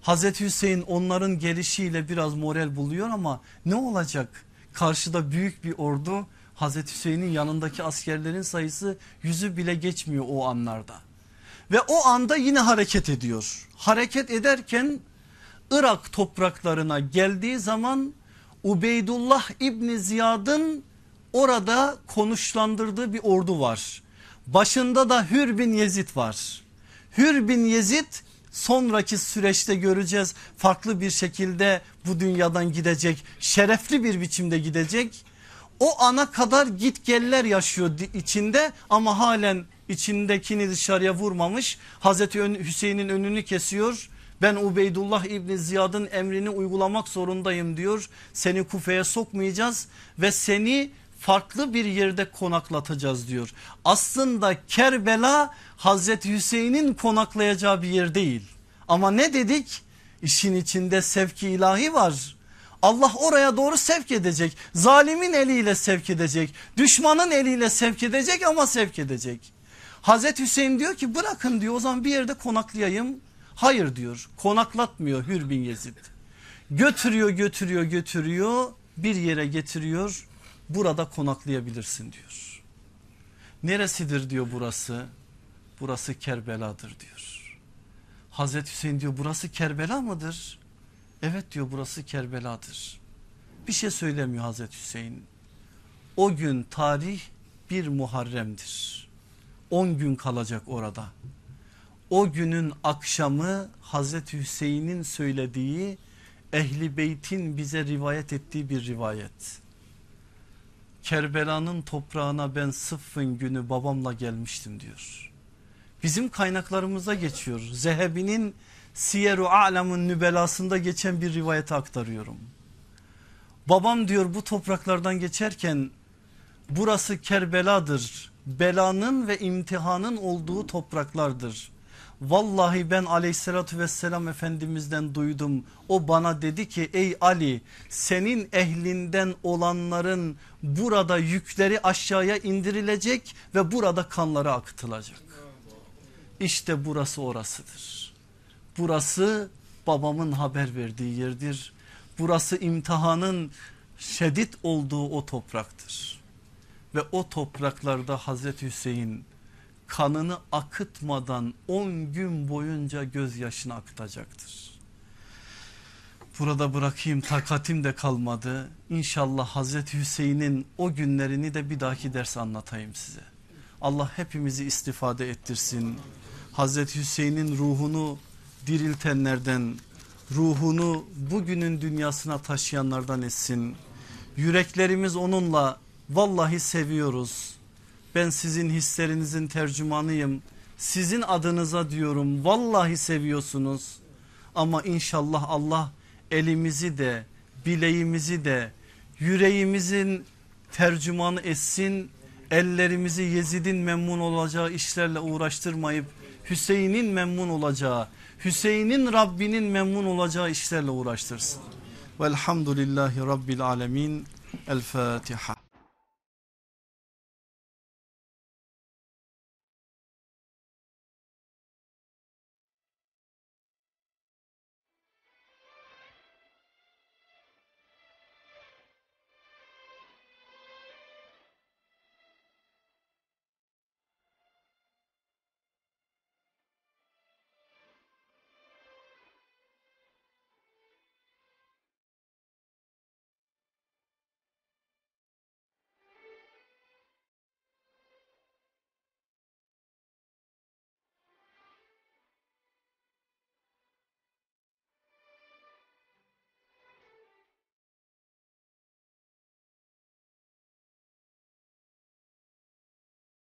Hazreti Hüseyin onların gelişiyle biraz moral buluyor ama ne olacak? Karşıda büyük bir ordu Hazreti Hüseyin'in yanındaki askerlerin sayısı yüzü bile geçmiyor o anlarda. Ve o anda yine hareket ediyor. Hareket ederken Irak topraklarına geldiği zaman Ubeydullah İbni Ziyad'ın orada konuşlandırdığı bir ordu var. Başında da Hür bin Yezid var. Hür bin Yezid sonraki süreçte göreceğiz farklı bir şekilde bu dünyadan gidecek şerefli bir biçimde gidecek. O ana kadar git geller yaşıyor içinde ama halen içindekini dışarıya vurmamış. Hazreti Hüseyin'in önünü kesiyor. Ben Ubeydullah İbni Ziyad'ın emrini uygulamak zorundayım diyor. Seni kufeye sokmayacağız ve seni farklı bir yerde konaklatacağız diyor. Aslında Kerbela Hazreti Hüseyin'in konaklayacağı bir yer değil. Ama ne dedik? İşin içinde sevki ilahi var. Allah oraya doğru sevk edecek. Zalimin eliyle sevk edecek. Düşmanın eliyle sevk edecek ama sevk edecek. Hazreti Hüseyin diyor ki bırakın diyor o zaman bir yerde konaklayayım. Hayır diyor konaklatmıyor Hür bin Yezid. Götürüyor götürüyor götürüyor bir yere getiriyor burada konaklayabilirsin diyor. Neresidir diyor burası? Burası Kerbela'dır diyor. Hazreti Hüseyin diyor burası Kerbela mıdır? Evet diyor burası Kerbela'dır. Bir şey söylemiyor Hazreti Hüseyin. O gün tarih bir Muharrem'dir. 10 gün kalacak orada. O günün akşamı Hazreti Hüseyin'in söylediği Ehli Beyt'in bize rivayet ettiği bir rivayet. Kerbela'nın toprağına ben sıffın günü babamla gelmiştim diyor. Bizim kaynaklarımıza geçiyor. Zehebi'nin Siyer-u A'lam'ın nübelasında geçen bir rivayete aktarıyorum. Babam diyor bu topraklardan geçerken burası Kerbela'dır. Belanın ve imtihanın olduğu topraklardır. Vallahi ben aleyhissalatü vesselam efendimizden duydum. O bana dedi ki ey Ali senin ehlinden olanların burada yükleri aşağıya indirilecek ve burada kanları akıtılacak. İşte burası orasıdır. Burası babamın haber verdiği yerdir. Burası imtihanın şiddet olduğu o topraktır. Ve o topraklarda Hazreti Hüseyin kanını akıtmadan 10 gün boyunca gözyaşını akıtacaktır. Burada bırakayım takatim de kalmadı. İnşallah Hazreti Hüseyin'in o günlerini de bir dahaki ders anlatayım size. Allah hepimizi istifade ettirsin. Hazreti Hüseyin'in ruhunu diriltenlerden, ruhunu bugünün dünyasına taşıyanlardan etsin. Yüreklerimiz onunla vallahi seviyoruz. Ben sizin hislerinizin tercümanıyım. Sizin adınıza diyorum vallahi seviyorsunuz. Ama inşallah Allah elimizi de bileğimizi de yüreğimizin tercümanı etsin. Ellerimizi Yezid'in memnun olacağı işlerle uğraştırmayıp Hüseyin'in memnun olacağı, Hüseyin'in Rabbinin memnun olacağı işlerle uğraştırsın. Velhamdülillahi Rabbil Alemin. El Fatiha.